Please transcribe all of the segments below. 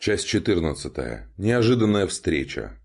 Часть 14. Неожиданная встреча.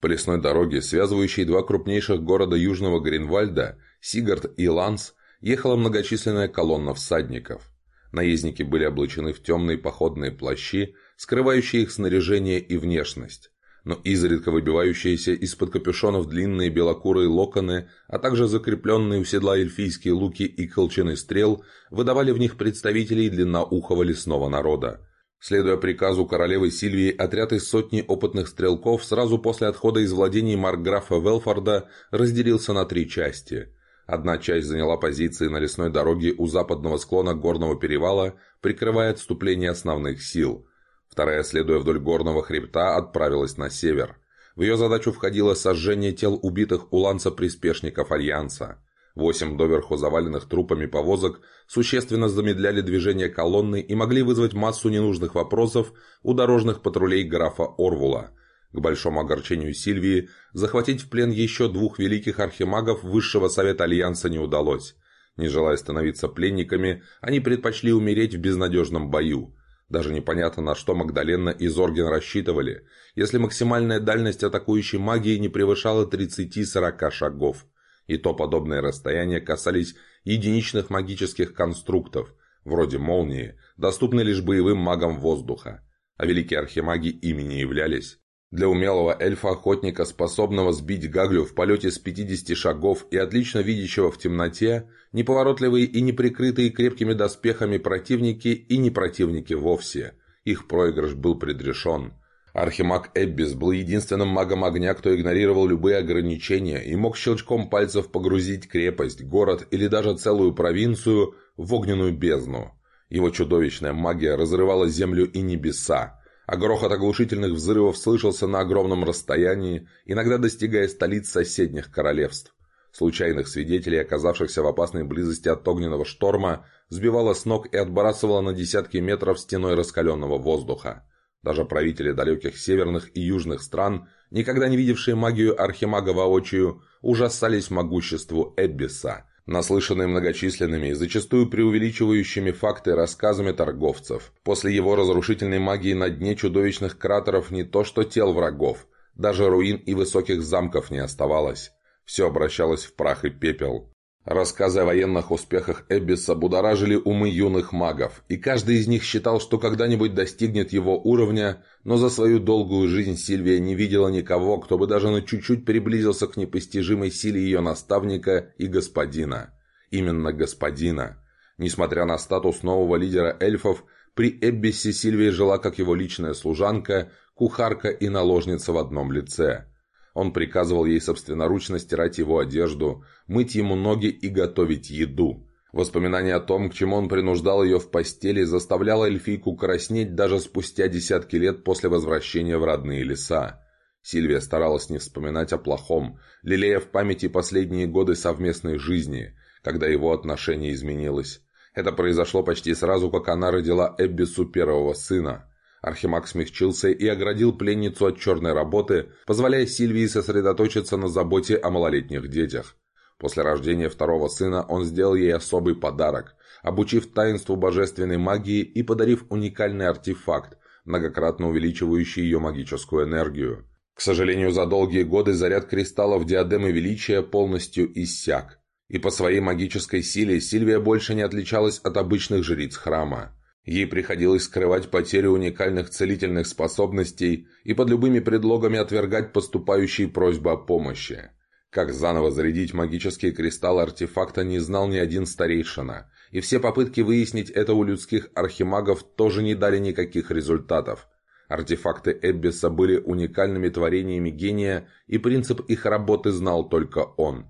По лесной дороге, связывающей два крупнейших города Южного Гринвальда, Сигард и Ланс, ехала многочисленная колонна всадников. Наездники были облачены в темные походные плащи, скрывающие их снаряжение и внешность, но изредка выбивающиеся из-под капюшонов длинные белокурые локоны, а также закрепленные у седла эльфийские луки и колчаны стрел, выдавали в них представителей длинноухого лесного народа. Следуя приказу королевы Сильвии, отряд из сотни опытных стрелков сразу после отхода из владений маркграфа Велфорда разделился на три части. Одна часть заняла позиции на лесной дороге у западного склона горного перевала, прикрывая отступление основных сил. Вторая, следуя вдоль горного хребта, отправилась на север. В ее задачу входило сожжение тел убитых уланца-приспешников Альянса. Восемь доверху заваленных трупами повозок существенно замедляли движение колонны и могли вызвать массу ненужных вопросов у дорожных патрулей графа Орвула. К большому огорчению Сильвии, захватить в плен еще двух великих архимагов Высшего Совета Альянса не удалось. Не желая становиться пленниками, они предпочли умереть в безнадежном бою. Даже непонятно, на что Магдалена и Зорген рассчитывали, если максимальная дальность атакующей магии не превышала 30-40 шагов – и то подобные расстояния касались единичных магических конструктов, вроде молнии, доступны лишь боевым магам воздуха, а великие архимаги ими не являлись. Для умелого эльфа-охотника, способного сбить Гаглю в полете с 50 шагов и отлично видящего в темноте, неповоротливые и неприкрытые крепкими доспехами противники и не противники вовсе. Их проигрыш был предрешен. Архимаг Эббис был единственным магом огня, кто игнорировал любые ограничения и мог щелчком пальцев погрузить крепость, город или даже целую провинцию в огненную бездну. Его чудовищная магия разрывала землю и небеса, а грохот оглушительных взрывов слышался на огромном расстоянии, иногда достигая столиц соседних королевств. Случайных свидетелей, оказавшихся в опасной близости от огненного шторма, сбивало с ног и отбрасывало на десятки метров стеной раскаленного воздуха. Даже правители далеких северных и южных стран, никогда не видевшие магию Архимага воочию, ужасались могуществу Эббиса, наслышанные многочисленными и зачастую преувеличивающими факты рассказами торговцев. После его разрушительной магии на дне чудовищных кратеров не то что тел врагов, даже руин и высоких замков не оставалось. Все обращалось в прах и пепел. Рассказы о военных успехах Эббиса будоражили умы юных магов, и каждый из них считал, что когда-нибудь достигнет его уровня, но за свою долгую жизнь Сильвия не видела никого, кто бы даже на чуть-чуть приблизился к непостижимой силе ее наставника и господина. Именно господина. Несмотря на статус нового лидера эльфов, при Эббисе Сильвия жила как его личная служанка, кухарка и наложница в одном лице – он приказывал ей собственноручно стирать его одежду, мыть ему ноги и готовить еду. Воспоминание о том, к чему он принуждал ее в постели, заставляло эльфийку краснеть даже спустя десятки лет после возвращения в родные леса. Сильвия старалась не вспоминать о плохом, лелея в памяти последние годы совместной жизни, когда его отношение изменилось. Это произошло почти сразу, как она родила Эббису первого сына. Архимаг смягчился и оградил пленницу от черной работы, позволяя Сильвии сосредоточиться на заботе о малолетних детях. После рождения второго сына он сделал ей особый подарок, обучив таинству божественной магии и подарив уникальный артефакт, многократно увеличивающий ее магическую энергию. К сожалению, за долгие годы заряд кристаллов диадемы величия полностью иссяк, и по своей магической силе Сильвия больше не отличалась от обычных жриц храма. Ей приходилось скрывать потерю уникальных целительных способностей и под любыми предлогами отвергать поступающие просьбы о помощи. Как заново зарядить магические кристаллы артефакта не знал ни один старейшина, и все попытки выяснить это у людских архимагов тоже не дали никаких результатов. Артефакты Эббиса были уникальными творениями гения, и принцип их работы знал только он.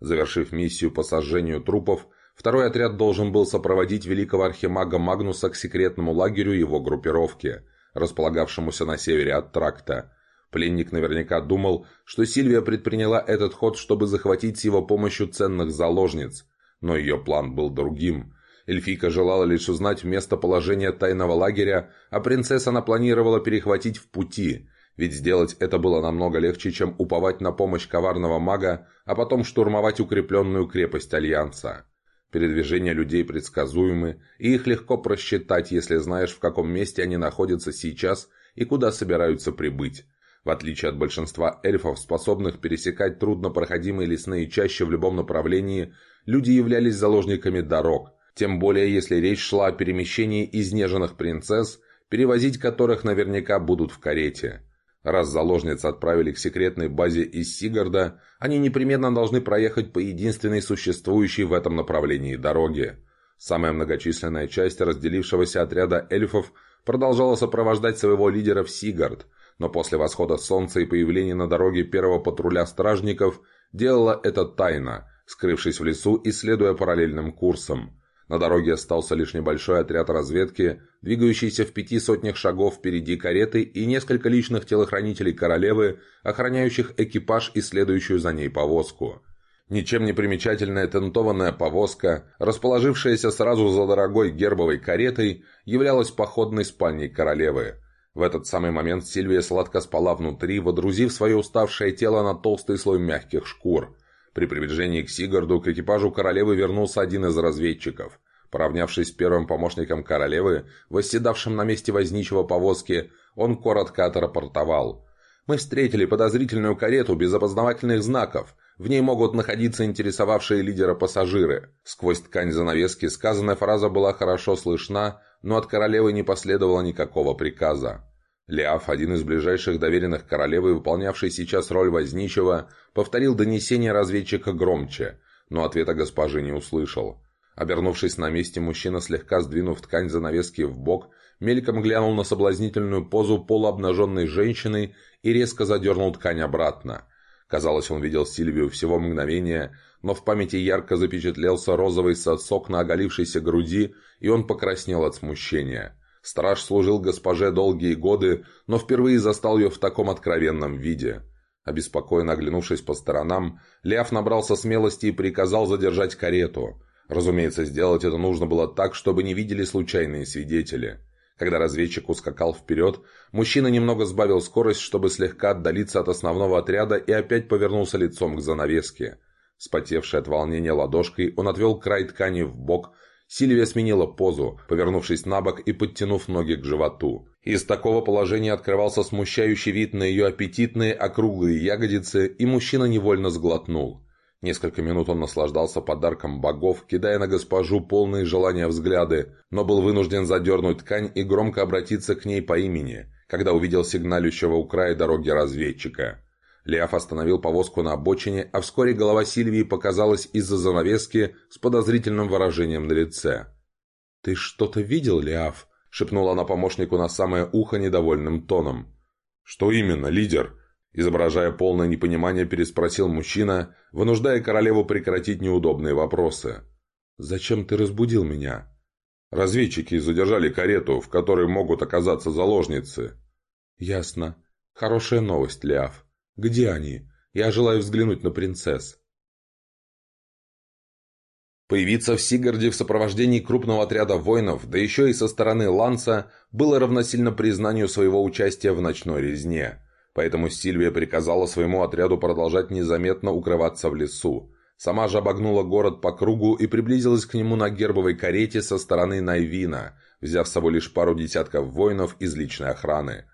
Завершив миссию по сожжению трупов, Второй отряд должен был сопроводить великого архимага Магнуса к секретному лагерю его группировки, располагавшемуся на севере от тракта. Пленник наверняка думал, что Сильвия предприняла этот ход, чтобы захватить с его помощью ценных заложниц. Но ее план был другим. Эльфийка желала лишь узнать местоположение тайного лагеря, а принцесса она планировала перехватить в пути, ведь сделать это было намного легче, чем уповать на помощь коварного мага, а потом штурмовать укрепленную крепость Альянса. Передвижения людей предсказуемы, и их легко просчитать, если знаешь, в каком месте они находятся сейчас и куда собираются прибыть. В отличие от большинства эльфов, способных пересекать труднопроходимые лесные чащи в любом направлении, люди являлись заложниками дорог, тем более если речь шла о перемещении изнеженных принцесс, перевозить которых наверняка будут в карете. Раз заложницы отправили к секретной базе из Сигарда, они непременно должны проехать по единственной существующей в этом направлении дороге. Самая многочисленная часть разделившегося отряда эльфов продолжала сопровождать своего лидера в Сигард, но после восхода солнца и появления на дороге первого патруля стражников делала это тайно, скрывшись в лесу и следуя параллельным курсам. На дороге остался лишь небольшой отряд разведки, двигающийся в пяти сотнях шагов впереди кареты и несколько личных телохранителей королевы, охраняющих экипаж и следующую за ней повозку. Ничем не примечательная тентованная повозка, расположившаяся сразу за дорогой гербовой каретой, являлась походной спальней королевы. В этот самый момент Сильвия сладко спала внутри, водрузив свое уставшее тело на толстый слой мягких шкур. При приближении к Сигарду к экипажу королевы вернулся один из разведчиков. Поравнявшись с первым помощником королевы, восседавшим на месте возничего повозки, он коротко отрапортовал. «Мы встретили подозрительную карету без опознавательных знаков. В ней могут находиться интересовавшие лидера пассажиры». Сквозь ткань занавески сказанная фраза была хорошо слышна, но от королевы не последовало никакого приказа. Леаф, один из ближайших доверенных королевы, выполнявший сейчас роль возничего, повторил донесение разведчика громче, но ответа госпожи не услышал. Обернувшись на месте, мужчина, слегка сдвинув ткань занавески в бок, мельком глянул на соблазнительную позу полуобнаженной женщины и резко задернул ткань обратно. Казалось, он видел Сильвию всего мгновения, но в памяти ярко запечатлелся розовый сосок на оголившейся груди, и он покраснел от смущения. Страж служил госпоже долгие годы, но впервые застал ее в таком откровенном виде. Обеспокоенно оглянувшись по сторонам, Лев набрался смелости и приказал задержать карету. Разумеется, сделать это нужно было так, чтобы не видели случайные свидетели. Когда разведчик ускакал вперед, мужчина немного сбавил скорость, чтобы слегка отдалиться от основного отряда и опять повернулся лицом к занавеске. Спотевший от волнения ладошкой, он отвел край ткани в бок, Сильвия сменила позу, повернувшись на бок и подтянув ноги к животу. Из такого положения открывался смущающий вид на ее аппетитные округлые ягодицы, и мужчина невольно сглотнул. Несколько минут он наслаждался подарком богов, кидая на госпожу полные желания взгляды, но был вынужден задернуть ткань и громко обратиться к ней по имени, когда увидел сигналющего у края дороги разведчика. Леоф остановил повозку на обочине, а вскоре голова Сильвии показалась из-за занавески с подозрительным выражением на лице. «Ты что-то видел, Леоф?» — шепнула она помощнику на самое ухо недовольным тоном. «Что именно, лидер?» Изображая полное непонимание, переспросил мужчина, вынуждая королеву прекратить неудобные вопросы. «Зачем ты разбудил меня?» «Разведчики задержали карету, в которой могут оказаться заложницы». «Ясно. Хорошая новость, Лиаф. Где они? Я желаю взглянуть на принцесс». Появиться в Сигарде в сопровождении крупного отряда воинов, да еще и со стороны Ланса, было равносильно признанию своего участия в ночной резне. Поэтому Сильвия приказала своему отряду продолжать незаметно укрываться в лесу. Сама же обогнула город по кругу и приблизилась к нему на гербовой карете со стороны Найвина, взяв с собой лишь пару десятков воинов из личной охраны.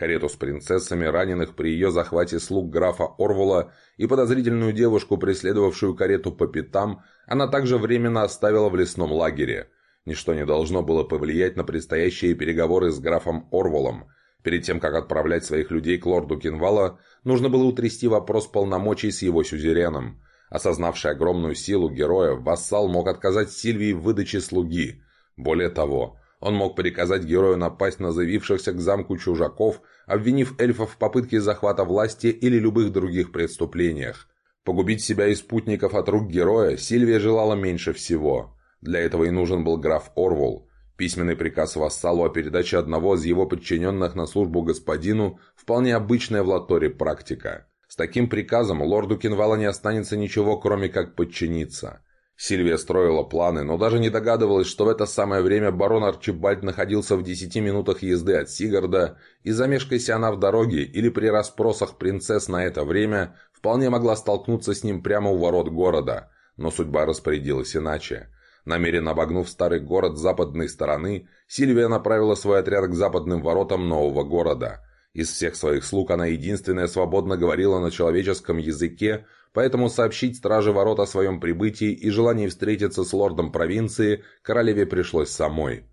Карету с принцессами, раненых при ее захвате слуг графа Орвула и подозрительную девушку, преследовавшую карету по пятам, она также временно оставила в лесном лагере. Ничто не должно было повлиять на предстоящие переговоры с графом Орвулом – Перед тем, как отправлять своих людей к лорду Кинвала, нужно было утрясти вопрос полномочий с его сюзереном. Осознавший огромную силу героя, вассал мог отказать Сильвии в выдаче слуги. Более того, он мог приказать герою напасть на заявившихся к замку чужаков, обвинив эльфов в попытке захвата власти или любых других преступлениях. Погубить себя и спутников от рук героя Сильвия желала меньше всего. Для этого и нужен был граф Орвул. Письменный приказ вассалу о передаче одного из его подчиненных на службу господину – вполне обычная в Латоре практика. С таким приказом лорду Кинвала не останется ничего, кроме как подчиниться. Сильвия строила планы, но даже не догадывалась, что в это самое время барон Арчибальд находился в десяти минутах езды от Сигарда, и замешкайся она в дороге или при расспросах принцесс на это время, вполне могла столкнуться с ним прямо у ворот города. Но судьба распорядилась иначе. Намеренно обогнув старый город с западной стороны, Сильвия направила свой отряд к западным воротам нового города. Из всех своих слуг она единственная свободно говорила на человеческом языке, поэтому сообщить страже ворот о своем прибытии и желании встретиться с лордом провинции королеве пришлось самой.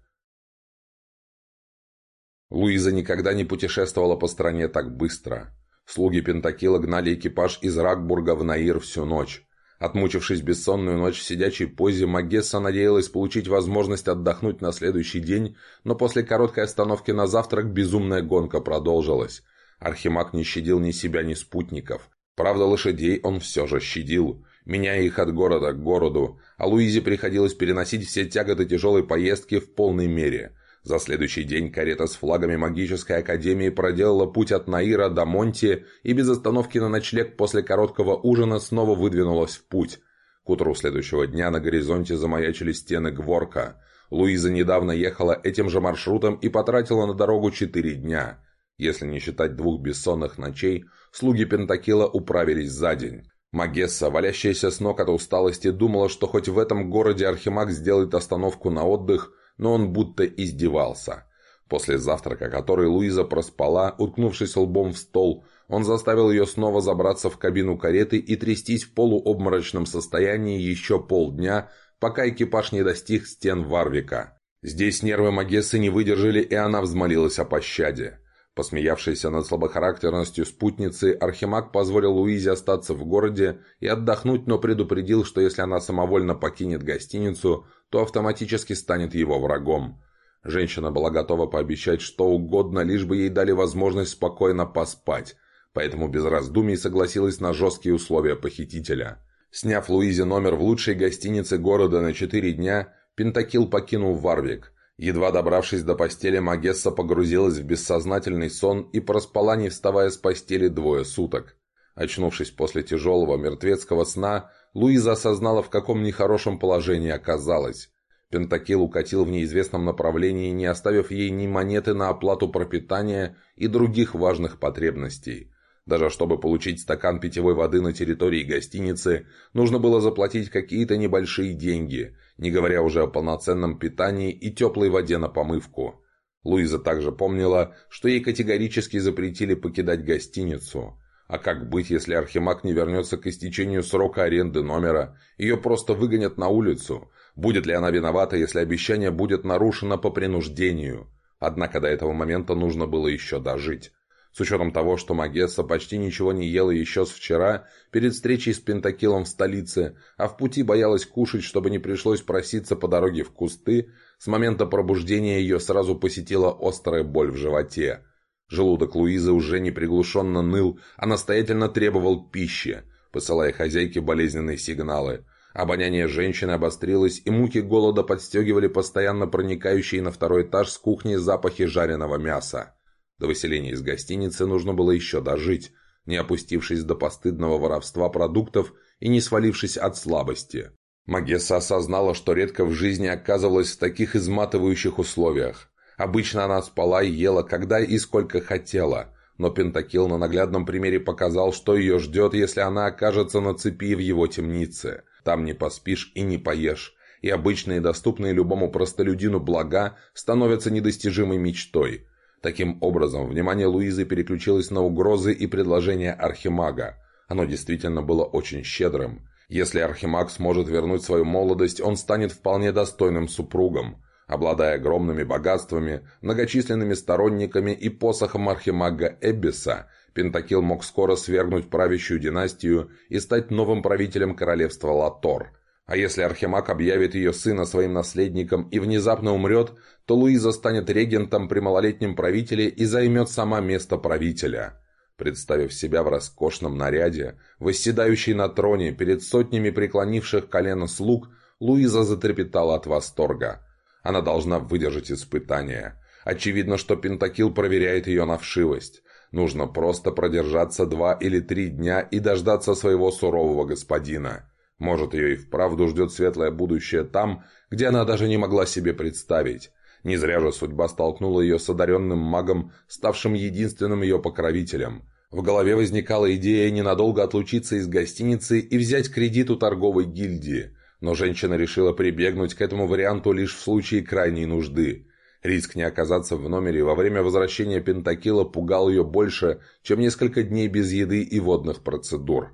Луиза никогда не путешествовала по стране так быстро. Слуги Пентакила гнали экипаж из Ракбурга в Наир всю ночь. Отмучившись бессонную ночь в сидячей позе, Магесса надеялась получить возможность отдохнуть на следующий день, но после короткой остановки на завтрак безумная гонка продолжилась. Архимаг не щадил ни себя, ни спутников. Правда, лошадей он все же щадил, меняя их от города к городу, а Луизе приходилось переносить все тяготы тяжелой поездки в полной мере – за следующий день карета с флагами магической академии проделала путь от Наира до Монти и без остановки на ночлег после короткого ужина снова выдвинулась в путь. К утру следующего дня на горизонте замаячили стены Гворка. Луиза недавно ехала этим же маршрутом и потратила на дорогу четыре дня. Если не считать двух бессонных ночей, слуги Пентакила управились за день. Магесса, валящаяся с ног от усталости, думала, что хоть в этом городе Архимаг сделает остановку на отдых, но он будто издевался. После завтрака, который Луиза проспала, уткнувшись лбом в стол, он заставил ее снова забраться в кабину кареты и трястись в полуобморочном состоянии еще полдня, пока экипаж не достиг стен Варвика. Здесь нервы Магессы не выдержали, и она взмолилась о пощаде. Посмеявшийся над слабохарактерностью спутницы, Архимаг позволил Луизе остаться в городе и отдохнуть, но предупредил, что если она самовольно покинет гостиницу, то автоматически станет его врагом. Женщина была готова пообещать что угодно, лишь бы ей дали возможность спокойно поспать, поэтому без раздумий согласилась на жесткие условия похитителя. Сняв Луизе номер в лучшей гостинице города на четыре дня, Пентакил покинул Варвик – Едва добравшись до постели, Магесса погрузилась в бессознательный сон и проспала, не вставая с постели, двое суток. Очнувшись после тяжелого мертвецкого сна, Луиза осознала, в каком нехорошем положении оказалась. Пентакил укатил в неизвестном направлении, не оставив ей ни монеты на оплату пропитания и других важных потребностей. Даже чтобы получить стакан питьевой воды на территории гостиницы, нужно было заплатить какие-то небольшие деньги, не говоря уже о полноценном питании и теплой воде на помывку. Луиза также помнила, что ей категорически запретили покидать гостиницу. А как быть, если Архимаг не вернется к истечению срока аренды номера? Ее просто выгонят на улицу. Будет ли она виновата, если обещание будет нарушено по принуждению? Однако до этого момента нужно было еще дожить. С учетом того, что Магесса почти ничего не ела еще с вчера, перед встречей с Пентакилом в столице, а в пути боялась кушать, чтобы не пришлось проситься по дороге в кусты, с момента пробуждения ее сразу посетила острая боль в животе. Желудок Луизы уже неприглушенно ныл, а настоятельно требовал пищи, посылая хозяйке болезненные сигналы. Обоняние женщины обострилось, и муки голода подстегивали постоянно проникающие на второй этаж с кухни запахи жареного мяса. До выселения из гостиницы нужно было еще дожить, не опустившись до постыдного воровства продуктов и не свалившись от слабости. Магесса осознала, что редко в жизни оказывалась в таких изматывающих условиях. Обычно она спала и ела, когда и сколько хотела, но Пентакил на наглядном примере показал, что ее ждет, если она окажется на цепи в его темнице. Там не поспишь и не поешь, и обычные доступные любому простолюдину блага становятся недостижимой мечтой – Таким образом, внимание Луизы переключилось на угрозы и предложения Архимага. Оно действительно было очень щедрым. Если Архимаг сможет вернуть свою молодость, он станет вполне достойным супругом. Обладая огромными богатствами, многочисленными сторонниками и посохом Архимага Эббиса, Пентакил мог скоро свергнуть правящую династию и стать новым правителем королевства Латор – а если Архимаг объявит ее сына своим наследником и внезапно умрет, то Луиза станет регентом при малолетнем правителе и займет сама место правителя. Представив себя в роскошном наряде, восседающей на троне перед сотнями преклонивших колено слуг, Луиза затрепетала от восторга. Она должна выдержать испытание. Очевидно, что Пентакил проверяет ее на вшивость. Нужно просто продержаться два или три дня и дождаться своего сурового господина. Может, ее и вправду ждет светлое будущее там, где она даже не могла себе представить. Не зря же судьба столкнула ее с одаренным магом, ставшим единственным ее покровителем. В голове возникала идея ненадолго отлучиться из гостиницы и взять кредит у торговой гильдии. Но женщина решила прибегнуть к этому варианту лишь в случае крайней нужды. Риск не оказаться в номере во время возвращения Пентакила пугал ее больше, чем несколько дней без еды и водных процедур.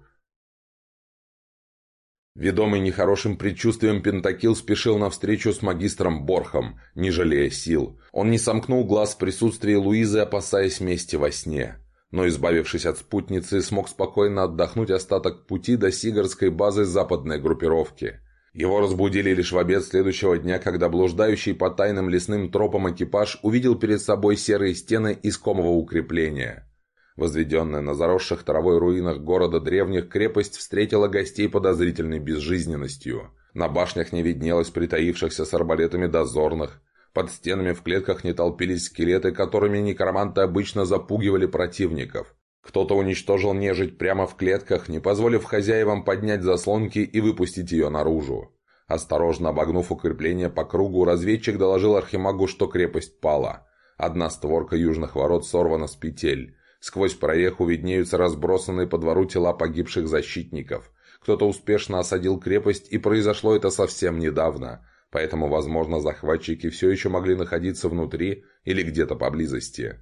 Ведомый нехорошим предчувствием Пентакил спешил навстречу с магистром Борхом, не жалея сил. Он не сомкнул глаз в присутствии Луизы, опасаясь мести во сне. Но, избавившись от спутницы, смог спокойно отдохнуть остаток пути до Сигарской базы западной группировки. Его разбудили лишь в обед следующего дня, когда блуждающий по тайным лесным тропам экипаж увидел перед собой серые стены искомого укрепления. Возведенная на заросших травой руинах города древних, крепость встретила гостей подозрительной безжизненностью. На башнях не виднелось притаившихся с арбалетами дозорных. Под стенами в клетках не толпились скелеты, которыми некроманты обычно запугивали противников. Кто-то уничтожил нежить прямо в клетках, не позволив хозяевам поднять заслонки и выпустить ее наружу. Осторожно обогнув укрепление по кругу, разведчик доложил Архимагу, что крепость пала. Одна створка южных ворот сорвана с петель. Сквозь прореху виднеются разбросанные по двору тела погибших защитников. Кто-то успешно осадил крепость, и произошло это совсем недавно, поэтому, возможно, захватчики все еще могли находиться внутри или где-то поблизости.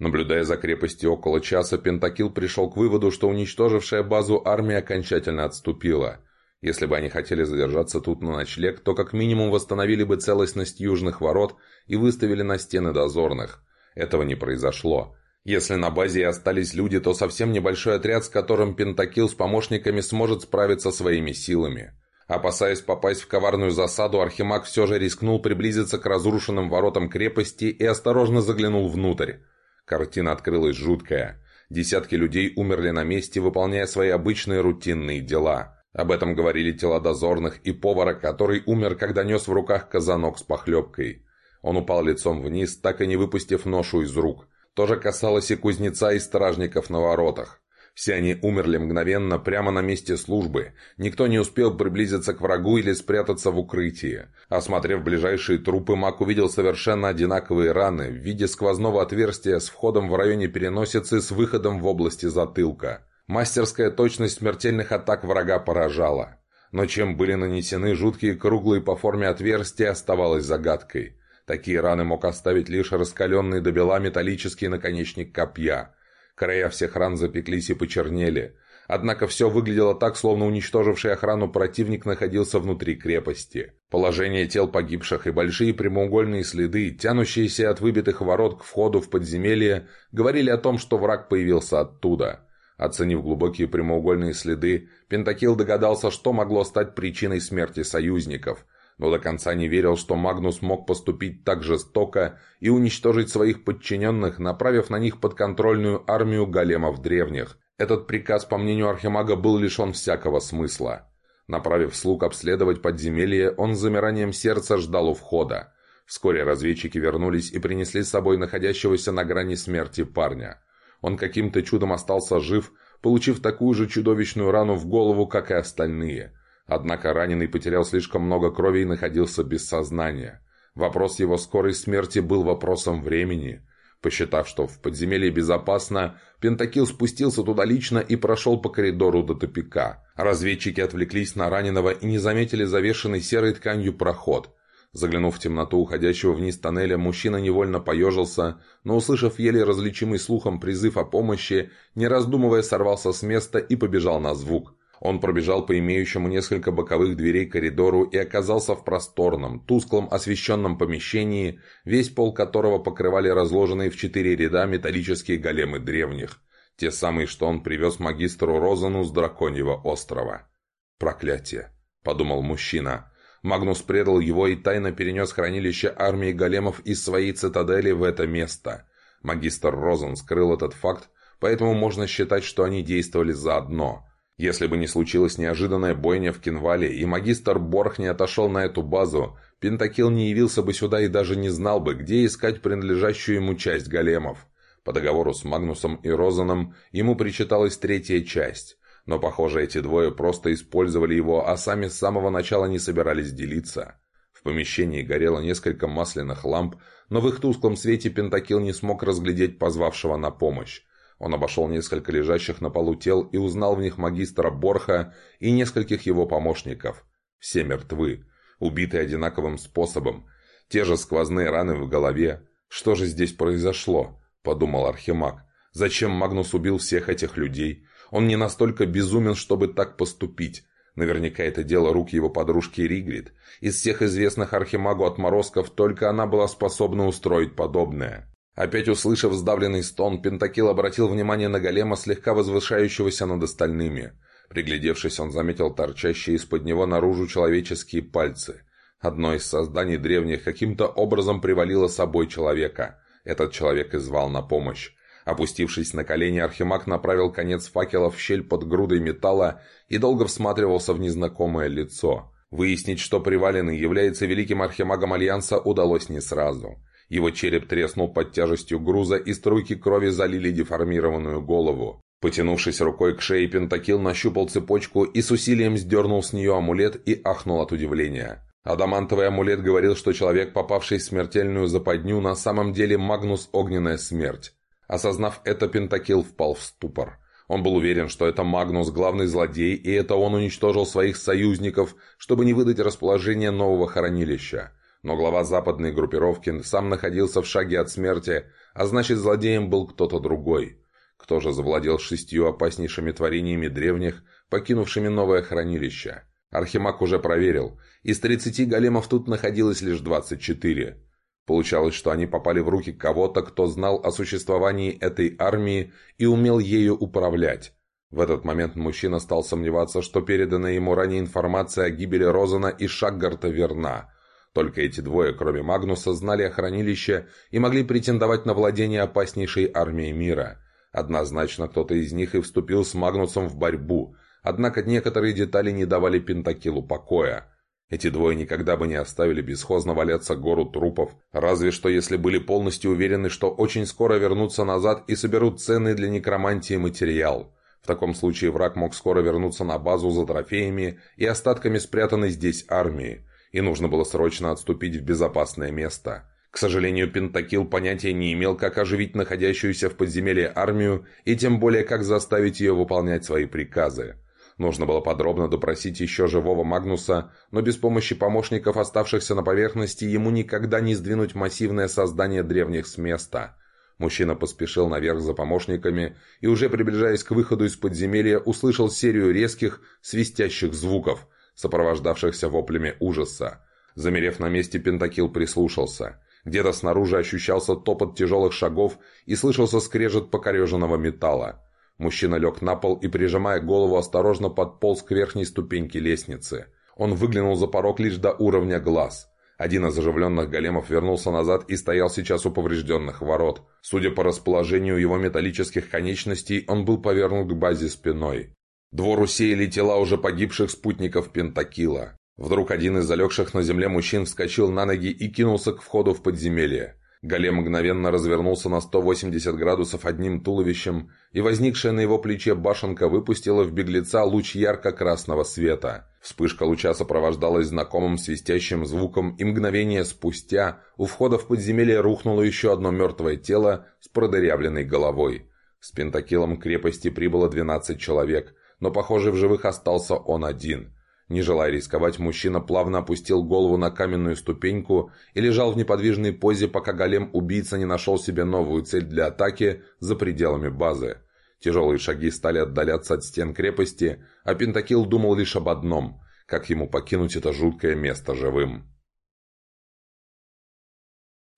Наблюдая за крепостью около часа, Пентакил пришел к выводу, что уничтожившая базу армия окончательно отступила. Если бы они хотели задержаться тут на ночлег, то как минимум восстановили бы целостность южных ворот и выставили на стены дозорных. Этого не произошло. Если на базе и остались люди, то совсем небольшой отряд, с которым Пентакил с помощниками сможет справиться своими силами. Опасаясь попасть в коварную засаду, Архимаг все же рискнул приблизиться к разрушенным воротам крепости и осторожно заглянул внутрь. Картина открылась жуткая. Десятки людей умерли на месте, выполняя свои обычные рутинные дела. Об этом говорили тела дозорных и повара, который умер, когда нес в руках казанок с похлебкой. Он упал лицом вниз, так и не выпустив ношу из рук. То же касалось и кузнеца и стражников на воротах. Все они умерли мгновенно прямо на месте службы. Никто не успел приблизиться к врагу или спрятаться в укрытии. Осмотрев ближайшие трупы, маг увидел совершенно одинаковые раны в виде сквозного отверстия с входом в районе переносицы с выходом в области затылка. Мастерская точность смертельных атак врага поражала. Но чем были нанесены жуткие круглые по форме отверстия, оставалось загадкой. Такие раны мог оставить лишь раскаленный до бела металлический наконечник копья. Края всех ран запеклись и почернели. Однако все выглядело так, словно уничтоживший охрану противник находился внутри крепости. Положение тел погибших и большие прямоугольные следы, тянущиеся от выбитых ворот к входу в подземелье, говорили о том, что враг появился оттуда. Оценив глубокие прямоугольные следы, Пентакил догадался, что могло стать причиной смерти союзников – но до конца не верил, что Магнус мог поступить так жестоко и уничтожить своих подчиненных, направив на них подконтрольную армию големов древних. Этот приказ, по мнению Архимага, был лишен всякого смысла. Направив слуг обследовать подземелье, он с замиранием сердца ждал у входа. Вскоре разведчики вернулись и принесли с собой находящегося на грани смерти парня. Он каким-то чудом остался жив, получив такую же чудовищную рану в голову, как и остальные – Однако раненый потерял слишком много крови и находился без сознания. Вопрос его скорой смерти был вопросом времени. Посчитав, что в подземелье безопасно, Пентакил спустился туда лично и прошел по коридору до тупика. Разведчики отвлеклись на раненого и не заметили завешенный серой тканью проход. Заглянув в темноту уходящего вниз тоннеля, мужчина невольно поежился, но, услышав еле различимый слухом призыв о помощи, не раздумывая сорвался с места и побежал на звук. Он пробежал по имеющему несколько боковых дверей коридору и оказался в просторном, тусклом освещенном помещении, весь пол которого покрывали разложенные в четыре ряда металлические големы древних. Те самые, что он привез магистру Розану с Драконьего острова. «Проклятие!» – подумал мужчина. Магнус предал его и тайно перенес хранилище армии големов из своей цитадели в это место. Магистр Розен скрыл этот факт, поэтому можно считать, что они действовали заодно – если бы не случилась неожиданная бойня в Кинвале, и магистр Борх не отошел на эту базу, Пентакил не явился бы сюда и даже не знал бы, где искать принадлежащую ему часть големов. По договору с Магнусом и Розаном ему причиталась третья часть. Но, похоже, эти двое просто использовали его, а сами с самого начала не собирались делиться. В помещении горело несколько масляных ламп, но в их тусклом свете Пентакил не смог разглядеть позвавшего на помощь. Он обошел несколько лежащих на полу тел и узнал в них магистра Борха и нескольких его помощников. Все мертвы, убиты одинаковым способом. Те же сквозные раны в голове. Что же здесь произошло? Подумал Архимаг. Зачем Магнус убил всех этих людей? Он не настолько безумен, чтобы так поступить. Наверняка это дело рук его подружки Ригрид. Из всех известных Архимагу отморозков только она была способна устроить подобное. Опять услышав сдавленный стон, Пентакил обратил внимание на голема, слегка возвышающегося над остальными. Приглядевшись, он заметил торчащие из-под него наружу человеческие пальцы. Одно из созданий древних каким-то образом привалило собой человека. Этот человек и звал на помощь. Опустившись на колени, Архимаг направил конец факела в щель под грудой металла и долго всматривался в незнакомое лицо. Выяснить, что приваленный является великим архимагом Альянса, удалось не сразу. Его череп треснул под тяжестью груза, и струйки крови залили деформированную голову. Потянувшись рукой к шее, Пентакил нащупал цепочку и с усилием сдернул с нее амулет и ахнул от удивления. Адамантовый амулет говорил, что человек, попавший в смертельную западню, на самом деле Магнус Огненная Смерть. Осознав это, Пентакил впал в ступор. Он был уверен, что это Магнус главный злодей, и это он уничтожил своих союзников, чтобы не выдать расположение нового хранилища. Но глава западной группировки сам находился в шаге от смерти, а значит злодеем был кто-то другой. Кто же завладел шестью опаснейшими творениями древних, покинувшими новое хранилище? Архимаг уже проверил. Из 30 големов тут находилось лишь 24. Получалось, что они попали в руки кого-то, кто знал о существовании этой армии и умел ею управлять. В этот момент мужчина стал сомневаться, что переданная ему ранее информация о гибели Розана и Шаггарта верна. Только эти двое, кроме Магнуса, знали о хранилище и могли претендовать на владение опаснейшей армией мира. Однозначно кто-то из них и вступил с Магнусом в борьбу, однако некоторые детали не давали Пентакилу покоя. Эти двое никогда бы не оставили бесхозно валяться гору трупов, разве что если были полностью уверены, что очень скоро вернутся назад и соберут ценный для некромантии материал. В таком случае враг мог скоро вернуться на базу за трофеями и остатками спрятанной здесь армии, и нужно было срочно отступить в безопасное место. К сожалению, Пентакил понятия не имел, как оживить находящуюся в подземелье армию, и тем более, как заставить ее выполнять свои приказы. Нужно было подробно допросить еще живого Магнуса, но без помощи помощников, оставшихся на поверхности, ему никогда не сдвинуть массивное создание древних с места. Мужчина поспешил наверх за помощниками и, уже приближаясь к выходу из подземелья, услышал серию резких, свистящих звуков, сопровождавшихся воплями ужаса. Замерев на месте, Пентакил прислушался. Где-то снаружи ощущался топот тяжелых шагов и слышался скрежет покореженного металла. Мужчина лег на пол и, прижимая голову, осторожно подполз к верхней ступеньке лестницы. Он выглянул за порог лишь до уровня глаз. Один из оживленных големов вернулся назад и стоял сейчас у поврежденных ворот. Судя по расположению его металлических конечностей, он был повернут к базе спиной. Двор усеяли тела уже погибших спутников Пентакила. Вдруг один из залегших на земле мужчин вскочил на ноги и кинулся к входу в подземелье. Голем мгновенно развернулся на 180 градусов одним туловищем, и возникшая на его плече башенка выпустила в беглеца луч ярко-красного света. Вспышка луча сопровождалась знакомым свистящим звуком, и мгновение спустя у входа в подземелье рухнуло еще одно мертвое тело с продырявленной головой. С пентакилом крепости прибыло 12 человек, но, похоже, в живых остался он один – не желая рисковать, мужчина плавно опустил голову на каменную ступеньку и лежал в неподвижной позе, пока голем-убийца не нашел себе новую цель для атаки за пределами базы. Тяжелые шаги стали отдаляться от стен крепости, а Пентакил думал лишь об одном – как ему покинуть это жуткое место живым.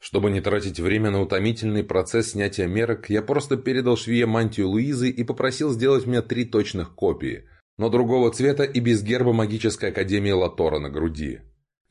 Чтобы не тратить время на утомительный процесс снятия мерок, я просто передал швее мантию Луизы и попросил сделать мне три точных копии – но другого цвета и без герба магической академии Латора на груди.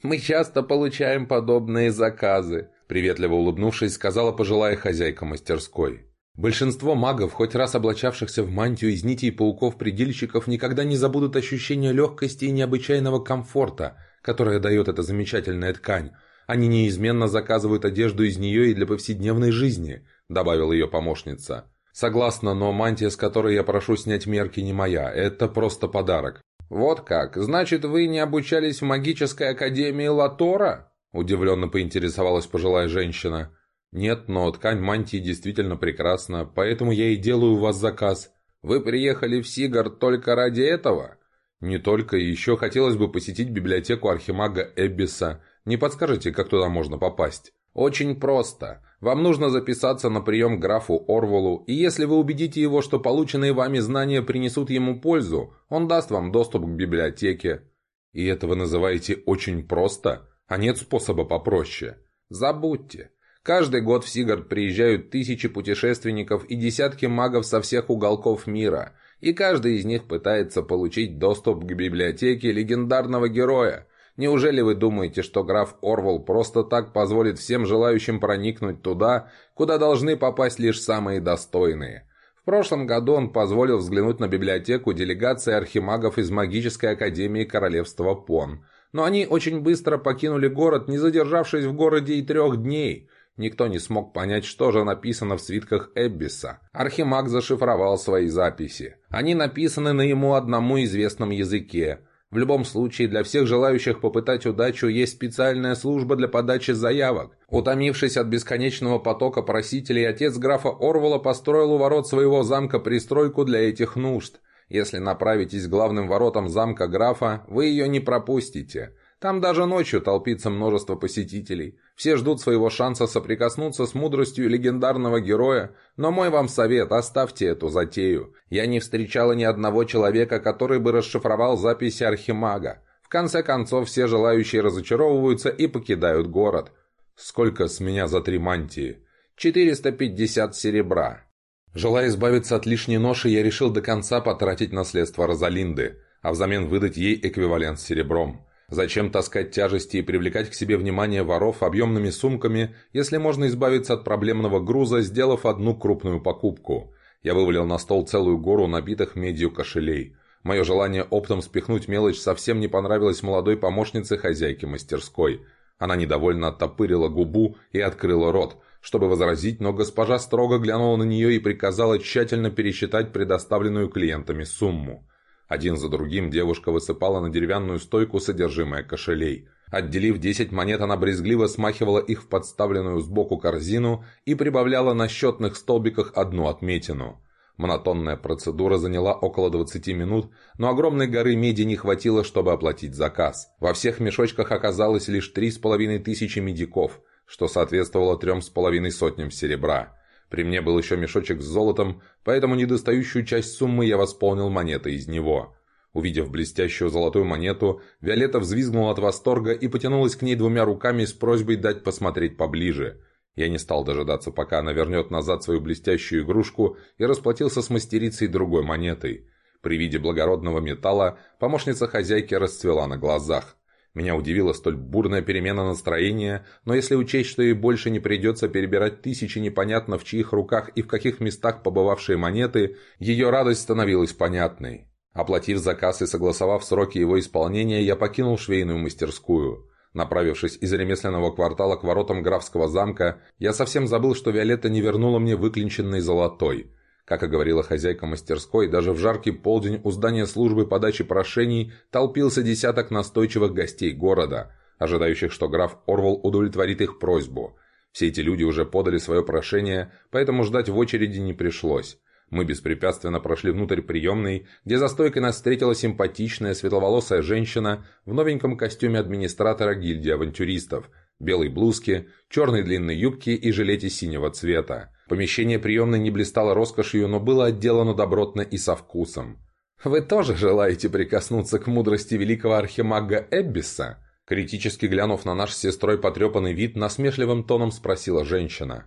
«Мы часто получаем подобные заказы», – приветливо улыбнувшись, сказала пожилая хозяйка мастерской. Большинство магов, хоть раз облачавшихся в мантию из нитей пауков-предельщиков, никогда не забудут ощущение легкости и необычайного комфорта, которое дает эта замечательная ткань. Они неизменно заказывают одежду из нее и для повседневной жизни», – добавила ее помощница. «Согласна, но мантия, с которой я прошу снять мерки, не моя. Это просто подарок». «Вот как? Значит, вы не обучались в магической академии Латора?» Удивленно поинтересовалась пожилая женщина. «Нет, но ткань мантии действительно прекрасна, поэтому я и делаю у вас заказ. Вы приехали в Сигард только ради этого?» «Не только, еще хотелось бы посетить библиотеку архимага Эббиса. Не подскажете, как туда можно попасть?» «Очень просто. Вам нужно записаться на прием к графу Орволу, и если вы убедите его, что полученные вами знания принесут ему пользу, он даст вам доступ к библиотеке». «И это вы называете очень просто? А нет способа попроще?» «Забудьте. Каждый год в Сигард приезжают тысячи путешественников и десятки магов со всех уголков мира, и каждый из них пытается получить доступ к библиотеке легендарного героя. Неужели вы думаете, что граф Орвал просто так позволит всем желающим проникнуть туда, куда должны попасть лишь самые достойные? В прошлом году он позволил взглянуть на библиотеку делегации архимагов из магической академии королевства Пон. Но они очень быстро покинули город, не задержавшись в городе и трех дней – Никто не смог понять, что же написано в свитках Эббиса. Архимаг зашифровал свои записи. Они написаны на ему одному известном языке. В любом случае, для всех желающих попытать удачу есть специальная служба для подачи заявок. Утомившись от бесконечного потока просителей, отец графа Орвала построил у ворот своего замка пристройку для этих нужд. Если направитесь к главным воротам замка графа, вы ее не пропустите. Там даже ночью толпится множество посетителей. Все ждут своего шанса соприкоснуться с мудростью легендарного героя, но мой вам совет – оставьте эту затею. Я не встречала ни одного человека, который бы расшифровал записи Архимага. В конце концов, все желающие разочаровываются и покидают город. Сколько с меня за три мантии? 450 серебра. Желая избавиться от лишней ноши, я решил до конца потратить наследство Розалинды, а взамен выдать ей эквивалент серебром. Зачем таскать тяжести и привлекать к себе внимание воров объемными сумками, если можно избавиться от проблемного груза, сделав одну крупную покупку? Я вывалил на стол целую гору набитых медью кошелей. Мое желание оптом спихнуть мелочь совсем не понравилось молодой помощнице хозяйки мастерской. Она недовольно оттопырила губу и открыла рот, чтобы возразить, но госпожа строго глянула на нее и приказала тщательно пересчитать предоставленную клиентами сумму. Один за другим девушка высыпала на деревянную стойку содержимое кошелей. Отделив 10 монет, она брезгливо смахивала их в подставленную сбоку корзину и прибавляла на счетных столбиках одну отметину. Монотонная процедура заняла около 20 минут, но огромной горы меди не хватило, чтобы оплатить заказ. Во всех мешочках оказалось лишь 3,5 тысячи медиков, что соответствовало трем с половиной сотням серебра. При мне был еще мешочек с золотом, поэтому недостающую часть суммы я восполнил монетой из него. Увидев блестящую золотую монету, Виолетта взвизгнула от восторга и потянулась к ней двумя руками с просьбой дать посмотреть поближе. Я не стал дожидаться, пока она вернет назад свою блестящую игрушку и расплатился с мастерицей другой монетой. При виде благородного металла помощница хозяйки расцвела на глазах. Меня удивила столь бурная перемена настроения, но если учесть, что ей больше не придется перебирать тысячи непонятно в чьих руках и в каких местах побывавшие монеты, ее радость становилась понятной. Оплатив заказ и согласовав сроки его исполнения, я покинул швейную мастерскую. Направившись из ремесленного квартала к воротам графского замка, я совсем забыл, что Виолетта не вернула мне выклинченный золотой – как и говорила хозяйка мастерской, даже в жаркий полдень у здания службы подачи прошений толпился десяток настойчивых гостей города, ожидающих, что граф Орвал удовлетворит их просьбу. Все эти люди уже подали свое прошение, поэтому ждать в очереди не пришлось. Мы беспрепятственно прошли внутрь приемной, где за стойкой нас встретила симпатичная светловолосая женщина в новеньком костюме администратора гильдии авантюристов, белой блузке, черной длинной юбке и жилете синего цвета. Помещение приемной не блистало роскошью, но было отделано добротно и со вкусом. «Вы тоже желаете прикоснуться к мудрости великого архимага Эббиса?» Критически глянув на наш сестрой потрепанный вид, насмешливым тоном спросила женщина.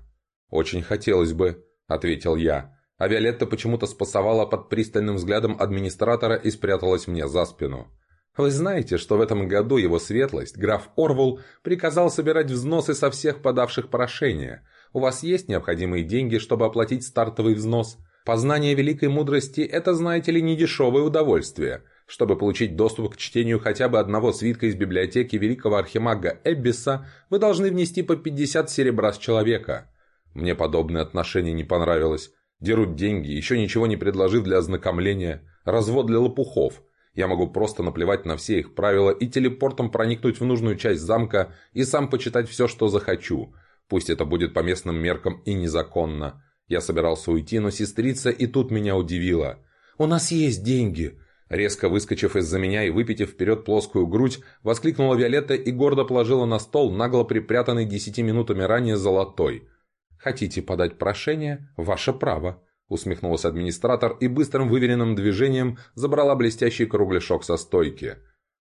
«Очень хотелось бы», — ответил я. А Виолетта почему-то спасовала под пристальным взглядом администратора и спряталась мне за спину. «Вы знаете, что в этом году его светлость, граф Орвул, приказал собирать взносы со всех подавших прошения, у вас есть необходимые деньги, чтобы оплатить стартовый взнос. Познание великой мудрости – это, знаете ли, не дешевое удовольствие. Чтобы получить доступ к чтению хотя бы одного свитка из библиотеки великого архимага Эббиса, вы должны внести по 50 серебра с человека. Мне подобное отношение не понравилось. Дерут деньги, еще ничего не предложив для ознакомления. Развод для лопухов. Я могу просто наплевать на все их правила и телепортом проникнуть в нужную часть замка и сам почитать все, что захочу. Пусть это будет по местным меркам и незаконно. Я собирался уйти, но сестрица и тут меня удивила. «У нас есть деньги!» Резко выскочив из-за меня и выпитив вперед плоскую грудь, воскликнула Виолетта и гордо положила на стол нагло припрятанный десяти минутами ранее золотой. «Хотите подать прошение? Ваше право», — усмехнулась администратор и быстрым выверенным движением забрала блестящий кругляшок со стойки.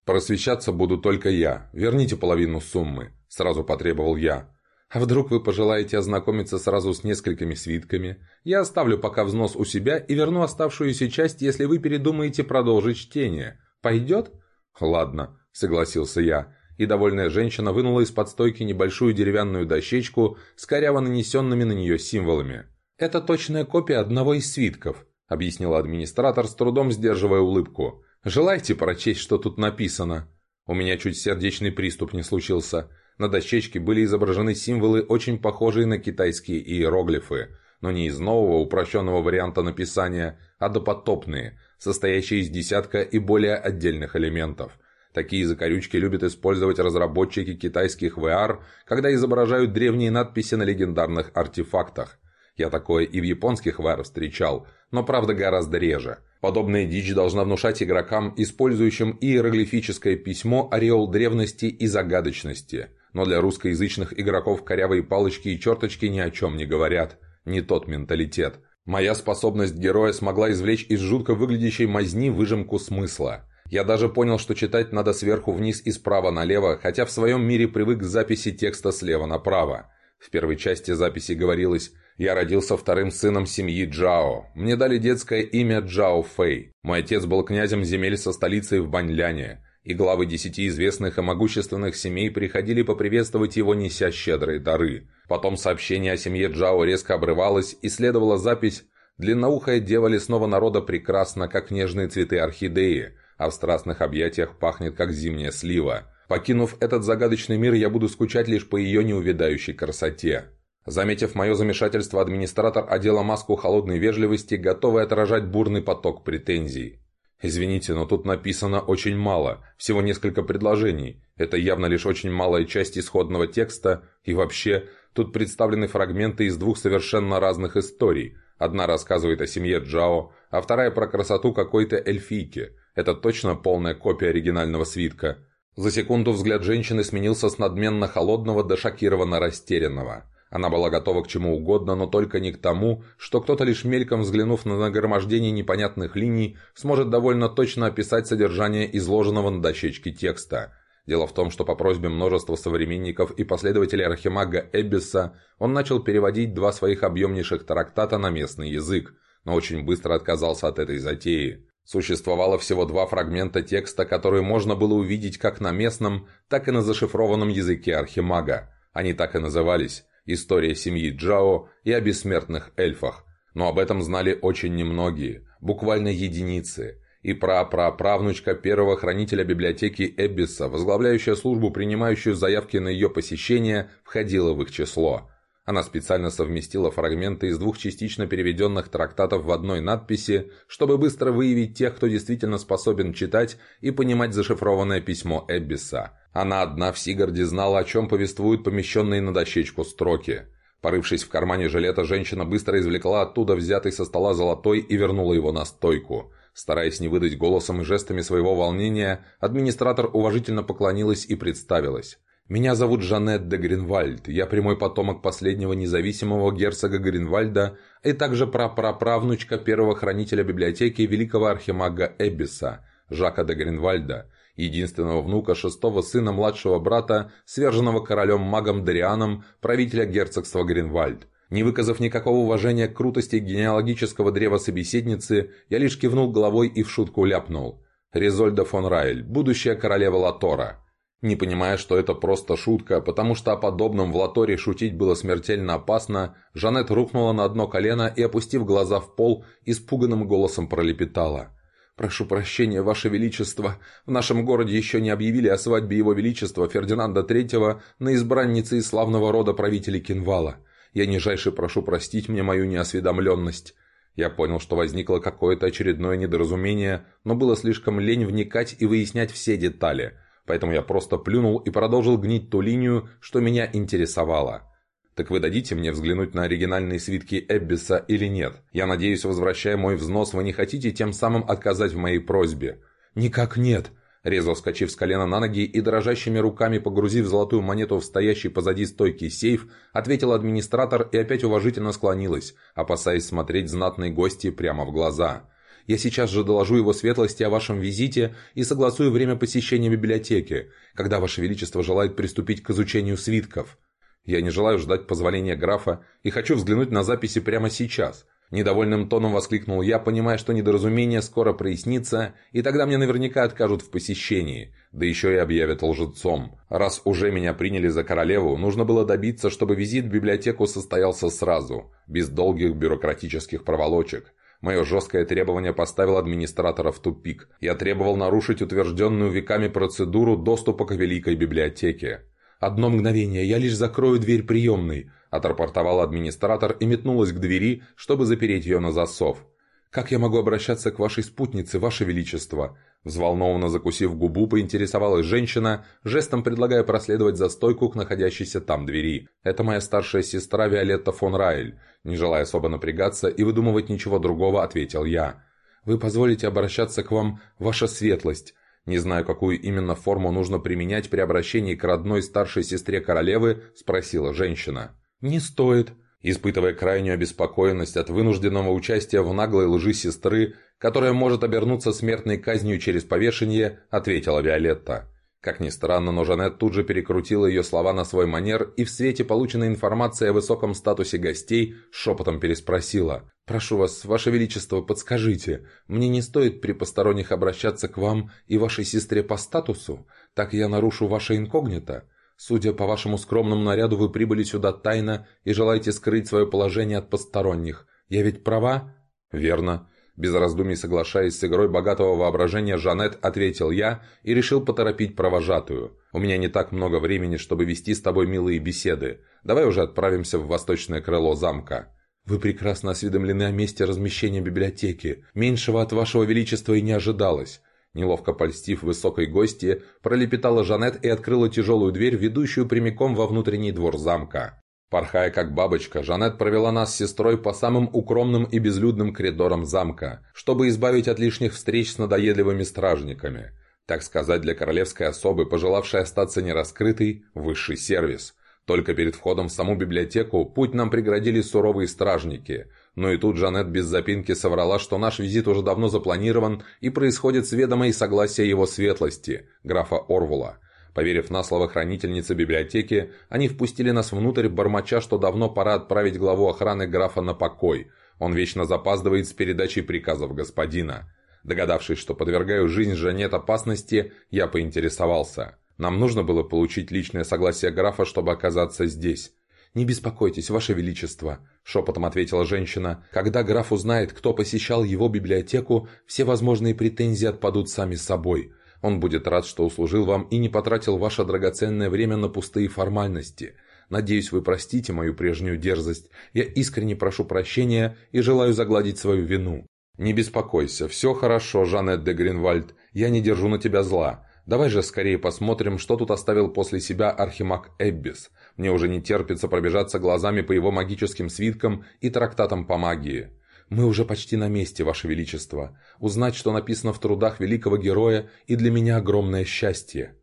«Просвещаться буду только я. Верните половину суммы», — сразу потребовал я. «А вдруг вы пожелаете ознакомиться сразу с несколькими свитками? Я оставлю пока взнос у себя и верну оставшуюся часть, если вы передумаете продолжить чтение. Пойдет?» «Ладно», — согласился я, и довольная женщина вынула из-под стойки небольшую деревянную дощечку с коряво нанесенными на нее символами. «Это точная копия одного из свитков», — объяснила администратор, с трудом сдерживая улыбку. Желаете прочесть, что тут написано?» У меня чуть сердечный приступ не случился. На дощечке были изображены символы, очень похожие на китайские иероглифы, но не из нового упрощенного варианта написания, а допотопные, состоящие из десятка и более отдельных элементов. Такие закорючки любят использовать разработчики китайских VR, когда изображают древние надписи на легендарных артефактах. Я такое и в японских VR встречал, но правда гораздо реже – Подобная дичь должна внушать игрокам, использующим иероглифическое письмо, ореол древности и загадочности. Но для русскоязычных игроков корявые палочки и черточки ни о чем не говорят. Не тот менталитет. Моя способность героя смогла извлечь из жутко выглядящей мазни выжимку смысла. Я даже понял, что читать надо сверху вниз и справа налево, хотя в своем мире привык к записи текста слева направо. В первой части записи говорилось я родился вторым сыном семьи Джао. Мне дали детское имя Джао Фэй. Мой отец был князем земель со столицей в Баньляне, и главы десяти известных и могущественных семей приходили поприветствовать его, неся щедрые дары. Потом сообщение о семье Джао резко обрывалось, и следовала запись «Длинноухая дева лесного народа прекрасна, как нежные цветы орхидеи, а в страстных объятиях пахнет, как зимняя слива. Покинув этот загадочный мир, я буду скучать лишь по ее неувядающей красоте». Заметив мое замешательство, администратор одела маску холодной вежливости, готовый отражать бурный поток претензий. «Извините, но тут написано очень мало, всего несколько предложений. Это явно лишь очень малая часть исходного текста, и вообще, тут представлены фрагменты из двух совершенно разных историй. Одна рассказывает о семье Джао, а вторая про красоту какой-то эльфийки. Это точно полная копия оригинального свитка». За секунду взгляд женщины сменился с надменно холодного до шокированно растерянного. Она была готова к чему угодно, но только не к тому, что кто-то лишь мельком взглянув на нагромождение непонятных линий, сможет довольно точно описать содержание изложенного на дощечке текста. Дело в том, что по просьбе множества современников и последователей Архимага Эббиса он начал переводить два своих объемнейших трактата на местный язык, но очень быстро отказался от этой затеи. Существовало всего два фрагмента текста, которые можно было увидеть как на местном, так и на зашифрованном языке Архимага. Они так и назывались история семьи Джао и о бессмертных эльфах. Но об этом знали очень немногие, буквально единицы. И пра-пра-правнучка первого хранителя библиотеки Эббиса, возглавляющая службу, принимающую заявки на ее посещение, входила в их число. Она специально совместила фрагменты из двух частично переведенных трактатов в одной надписи, чтобы быстро выявить тех, кто действительно способен читать и понимать зашифрованное письмо Эббиса – она одна в Сигарде знала, о чем повествуют помещенные на дощечку строки. Порывшись в кармане жилета, женщина быстро извлекла оттуда взятый со стола золотой и вернула его на стойку. Стараясь не выдать голосом и жестами своего волнения, администратор уважительно поклонилась и представилась. «Меня зовут Жанет де Гринвальд. Я прямой потомок последнего независимого герцога Гринвальда и также прапраправнучка первого хранителя библиотеки великого архимага Эббиса, Жака де Гринвальда единственного внука шестого сына младшего брата, сверженного королем-магом Дарианом, правителя герцогства Гринвальд. Не выказав никакого уважения к крутости генеалогического древа собеседницы, я лишь кивнул головой и в шутку ляпнул. «Резольда фон Райль, будущая королева Латора». Не понимая, что это просто шутка, потому что о подобном в Латоре шутить было смертельно опасно, Жанет рухнула на одно колено и, опустив глаза в пол, испуганным голосом пролепетала. «Прошу прощения, Ваше Величество, в нашем городе еще не объявили о свадьбе Его Величества Фердинанда III на избраннице из славного рода правителей Кинвала. Я нижайше прошу простить мне мою неосведомленность». Я понял, что возникло какое-то очередное недоразумение, но было слишком лень вникать и выяснять все детали, поэтому я просто плюнул и продолжил гнить ту линию, что меня интересовало. Так вы дадите мне взглянуть на оригинальные свитки Эббиса или нет? Я надеюсь, возвращая мой взнос, вы не хотите тем самым отказать в моей просьбе?» «Никак нет», Резво вскочив с колена на ноги и дрожащими руками погрузив золотую монету в стоящий позади стойки сейф, ответил администратор и опять уважительно склонилась, опасаясь смотреть знатной гости прямо в глаза. «Я сейчас же доложу его светлости о вашем визите и согласую время посещения библиотеки, когда ваше величество желает приступить к изучению свитков». «Я не желаю ждать позволения графа и хочу взглянуть на записи прямо сейчас», Недовольным тоном воскликнул я, понимая, что недоразумение скоро прояснится, и тогда мне наверняка откажут в посещении, да еще и объявят лжецом. Раз уже меня приняли за королеву, нужно было добиться, чтобы визит в библиотеку состоялся сразу, без долгих бюрократических проволочек. Мое жесткое требование поставило администратора в тупик. Я требовал нарушить утвержденную веками процедуру доступа к Великой библиотеке. «Одно мгновение, я лишь закрою дверь приемной», отрапортовал администратор и метнулась к двери, чтобы запереть ее на засов. «Как я могу обращаться к вашей спутнице, ваше величество?» Взволнованно закусив губу, поинтересовалась женщина, жестом предлагая проследовать за стойку к находящейся там двери. «Это моя старшая сестра Виолетта фон Райль». Не желая особо напрягаться и выдумывать ничего другого, ответил я. «Вы позволите обращаться к вам, ваша светлость?» Не знаю, какую именно форму нужно применять при обращении к родной старшей сестре королевы, спросила женщина. «Не стоит», Испытывая крайнюю обеспокоенность от вынужденного участия в наглой лжи сестры, которая может обернуться смертной казнью через повешение, ответила Виолетта. Как ни странно, но Жанет тут же перекрутила ее слова на свой манер и в свете полученной информации о высоком статусе гостей шепотом переспросила. «Прошу вас, ваше величество, подскажите, мне не стоит при посторонних обращаться к вам и вашей сестре по статусу? Так я нарушу ваше инкогнито?» Судя по вашему скромному наряду, вы прибыли сюда тайно и желаете скрыть свое положение от посторонних. Я ведь права?» «Верно». Без раздумий соглашаясь с игрой богатого воображения, Жанет ответил я и решил поторопить провожатую. «У меня не так много времени, чтобы вести с тобой милые беседы. Давай уже отправимся в восточное крыло замка». «Вы прекрасно осведомлены о месте размещения библиотеки. Меньшего от вашего величества и не ожидалось. Неловко польстив высокой гости, пролепетала Жанет и открыла тяжелую дверь, ведущую прямиком во внутренний двор замка. Порхая как бабочка, Жанет провела нас с сестрой по самым укромным и безлюдным коридорам замка, чтобы избавить от лишних встреч с надоедливыми стражниками. Так сказать, для королевской особы, пожелавшей остаться нераскрытой, высший сервис. Только перед входом в саму библиотеку путь нам преградили суровые стражники – но и тут Жанет без запинки соврала, что наш визит уже давно запланирован и происходит с ведома и согласия его светлости, графа Орвула. Поверив на слово хранительницы библиотеки, они впустили нас внутрь, бормоча, что давно пора отправить главу охраны графа на покой. Он вечно запаздывает с передачей приказов господина. Догадавшись, что подвергаю жизнь Жанет опасности, я поинтересовался. Нам нужно было получить личное согласие графа, чтобы оказаться здесь. «Не беспокойтесь, Ваше Величество», – шепотом ответила женщина. «Когда граф узнает, кто посещал его библиотеку, все возможные претензии отпадут сами собой. Он будет рад, что услужил вам и не потратил ваше драгоценное время на пустые формальности. Надеюсь, вы простите мою прежнюю дерзость. Я искренне прошу прощения и желаю загладить свою вину». «Не беспокойся, все хорошо, Жанет де Гринвальд. Я не держу на тебя зла. Давай же скорее посмотрим, что тут оставил после себя архимаг Эббис. Мне уже не терпится пробежаться глазами по его магическим свиткам и трактатам по магии. Мы уже почти на месте, Ваше Величество. Узнать, что написано в трудах великого героя, и для меня огромное счастье.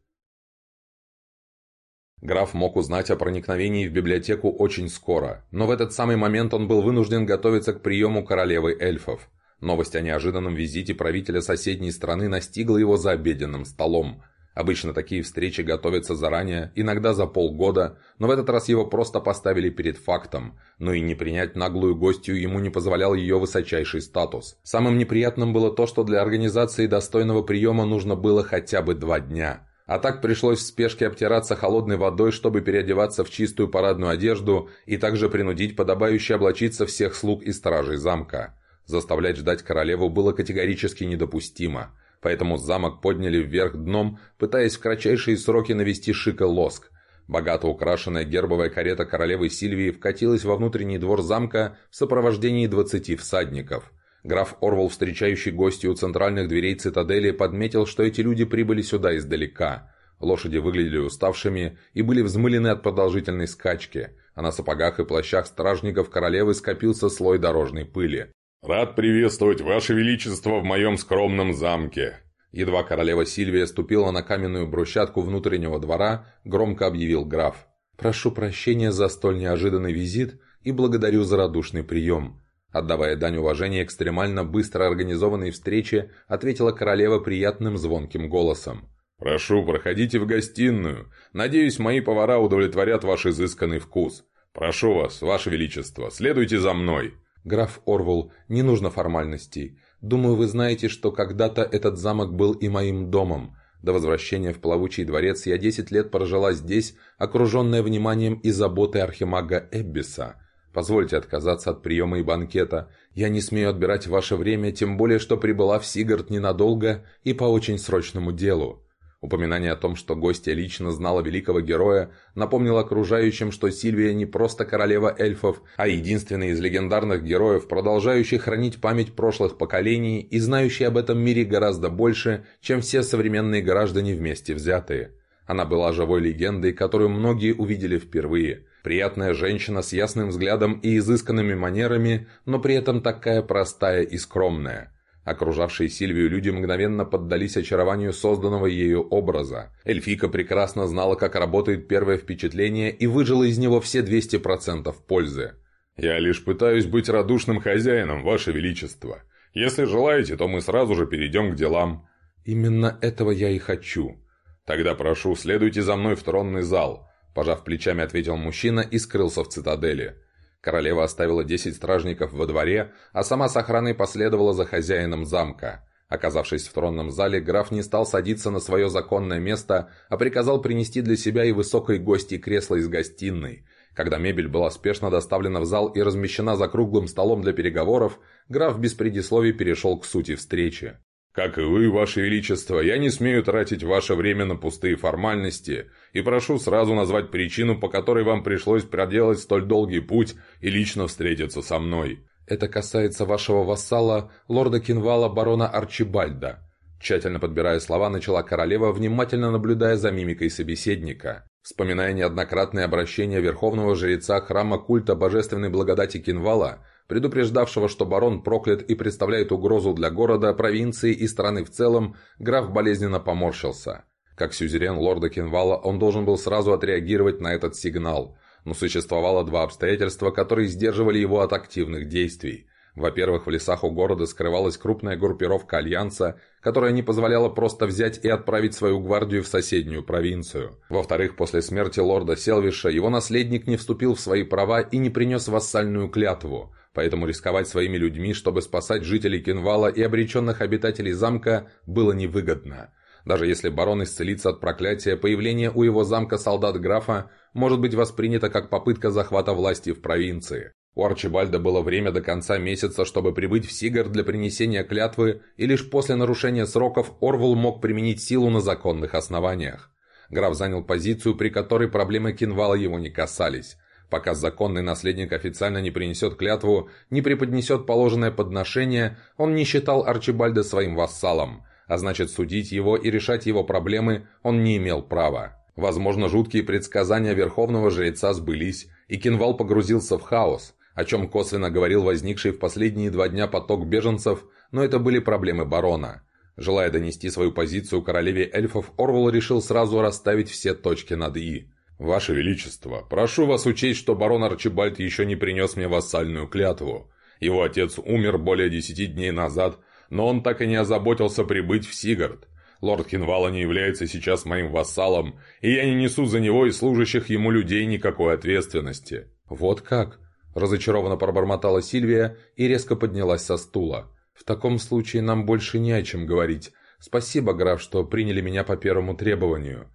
Граф мог узнать о проникновении в библиотеку очень скоро, но в этот самый момент он был вынужден готовиться к приему королевы эльфов. Новость о неожиданном визите правителя соседней страны настигла его за обеденным столом. Обычно такие встречи готовятся заранее, иногда за полгода, но в этот раз его просто поставили перед фактом, но и не принять наглую гостью ему не позволял ее высочайший статус. Самым неприятным было то, что для организации достойного приема нужно было хотя бы два дня. А так пришлось в спешке обтираться холодной водой, чтобы переодеваться в чистую парадную одежду и также принудить подобающе облачиться всех слуг и стражей замка. Заставлять ждать королеву было категорически недопустимо, поэтому замок подняли вверх дном, пытаясь в кратчайшие сроки навести шик и лоск. Богато украшенная гербовая карета королевы Сильвии вкатилась во внутренний двор замка в сопровождении двадцати всадников. Граф Орвал, встречающий гостей у центральных дверей цитадели, подметил, что эти люди прибыли сюда издалека. Лошади выглядели уставшими и были взмылены от продолжительной скачки – а на сапогах и плащах стражников королевы скопился слой дорожной пыли. «Рад приветствовать Ваше Величество в моем скромном замке!» Едва королева Сильвия ступила на каменную брусчатку внутреннего двора, громко объявил граф. «Прошу прощения за столь неожиданный визит и благодарю за радушный прием». Отдавая дань уважения экстремально быстро организованной встрече, ответила королева приятным звонким голосом. «Прошу, проходите в гостиную. Надеюсь, мои повара удовлетворят ваш изысканный вкус. Прошу вас, ваше величество, следуйте за мной». «Граф Орвул, не нужно формальностей. Думаю, вы знаете, что когда-то этот замок был и моим домом. До возвращения в плавучий дворец я десять лет прожила здесь, окруженная вниманием и заботой архимага Эббиса. Позвольте отказаться от приема и банкета. Я не смею отбирать ваше время, тем более, что прибыла в Сигард ненадолго и по очень срочному делу. Упоминание о том, что гостья лично знала великого героя, напомнило окружающим, что Сильвия не просто королева эльфов, а единственный из легендарных героев, продолжающий хранить память прошлых поколений и знающий об этом мире гораздо больше, чем все современные граждане вместе взятые. Она была живой легендой, которую многие увидели впервые. Приятная женщина с ясным взглядом и изысканными манерами, но при этом такая простая и скромная – Окружавшие Сильвию люди мгновенно поддались очарованию созданного ею образа. Эльфика прекрасно знала, как работает первое впечатление и выжила из него все 200% пользы. «Я лишь пытаюсь быть радушным хозяином, Ваше Величество. Если желаете, то мы сразу же перейдем к делам». «Именно этого я и хочу». «Тогда прошу, следуйте за мной в тронный зал», – пожав плечами, ответил мужчина и скрылся в цитадели. Королева оставила десять стражников во дворе, а сама с охраной последовала за хозяином замка. Оказавшись в тронном зале, граф не стал садиться на свое законное место, а приказал принести для себя и высокой гости кресло из гостиной. Когда мебель была спешно доставлена в зал и размещена за круглым столом для переговоров, граф без предисловий перешел к сути встречи. «Как и вы, Ваше Величество, я не смею тратить ваше время на пустые формальности и прошу сразу назвать причину, по которой вам пришлось проделать столь долгий путь и лично встретиться со мной». «Это касается вашего вассала, лорда Кинвала, барона Арчибальда». Тщательно подбирая слова, начала королева, внимательно наблюдая за мимикой собеседника. Вспоминая неоднократные обращения верховного жреца храма культа божественной благодати Кинвала, предупреждавшего, что барон проклят и представляет угрозу для города, провинции и страны в целом, граф болезненно поморщился. Как сюзерен лорда Кенвала, он должен был сразу отреагировать на этот сигнал, но существовало два обстоятельства, которые сдерживали его от активных действий. Во-первых, в лесах у города скрывалась крупная группировка Альянса, которая не позволяла просто взять и отправить свою гвардию в соседнюю провинцию. Во-вторых, после смерти лорда Селвиша его наследник не вступил в свои права и не принес вассальную клятву, поэтому рисковать своими людьми, чтобы спасать жителей Кенвала и обреченных обитателей замка, было невыгодно. Даже если барон исцелится от проклятия, появление у его замка солдат графа может быть воспринято как попытка захвата власти в провинции. У Арчибальда было время до конца месяца, чтобы прибыть в Сигар для принесения клятвы, и лишь после нарушения сроков Орвул мог применить силу на законных основаниях. Граф занял позицию, при которой проблемы Кинвала его не касались. Пока законный наследник официально не принесет клятву, не преподнесет положенное подношение, он не считал Арчибальда своим вассалом, а значит судить его и решать его проблемы он не имел права. Возможно, жуткие предсказания верховного жреца сбылись, и Кинвал погрузился в хаос, о чем косвенно говорил возникший в последние два дня поток беженцев, но это были проблемы барона. Желая донести свою позицию королеве эльфов, Орвал решил сразу расставить все точки над «и». «Ваше Величество, прошу вас учесть, что барон Арчибальд еще не принес мне вассальную клятву. Его отец умер более десяти дней назад, но он так и не озаботился прибыть в Сигард. Лорд Хинвала не является сейчас моим вассалом, и я не несу за него и служащих ему людей никакой ответственности». «Вот как?» – разочарованно пробормотала Сильвия и резко поднялась со стула. «В таком случае нам больше не о чем говорить. Спасибо, граф, что приняли меня по первому требованию».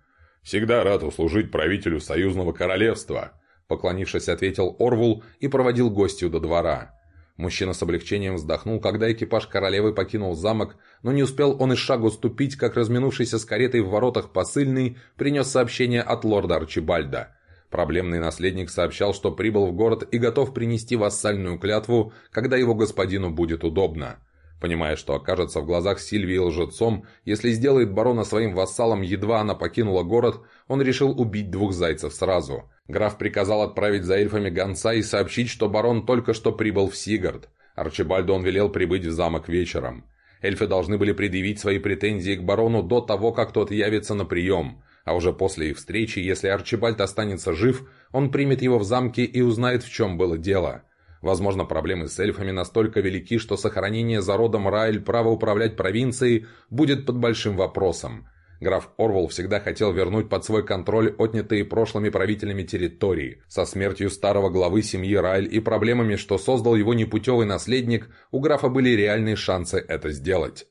«Всегда рад услужить правителю союзного королевства», — поклонившись, ответил Орвул и проводил гостью до двора. Мужчина с облегчением вздохнул, когда экипаж королевы покинул замок, но не успел он и шагу ступить, как разминувшийся с каретой в воротах посыльный принес сообщение от лорда Арчибальда. Проблемный наследник сообщал, что прибыл в город и готов принести вассальную клятву, когда его господину будет удобно. Понимая, что окажется в глазах Сильвии лжецом, если сделает барона своим вассалом, едва она покинула город, он решил убить двух зайцев сразу. Граф приказал отправить за эльфами гонца и сообщить, что барон только что прибыл в Сигард. Арчибальду он велел прибыть в замок вечером. Эльфы должны были предъявить свои претензии к барону до того, как тот явится на прием, а уже после их встречи, если Арчибальд останется жив, он примет его в замке и узнает, в чем было дело. Возможно, проблемы с эльфами настолько велики, что сохранение за родом Райль права управлять провинцией будет под большим вопросом. Граф Орвал всегда хотел вернуть под свой контроль отнятые прошлыми правителями территории. Со смертью старого главы семьи Райль и проблемами, что создал его непутевый наследник, у графа были реальные шансы это сделать.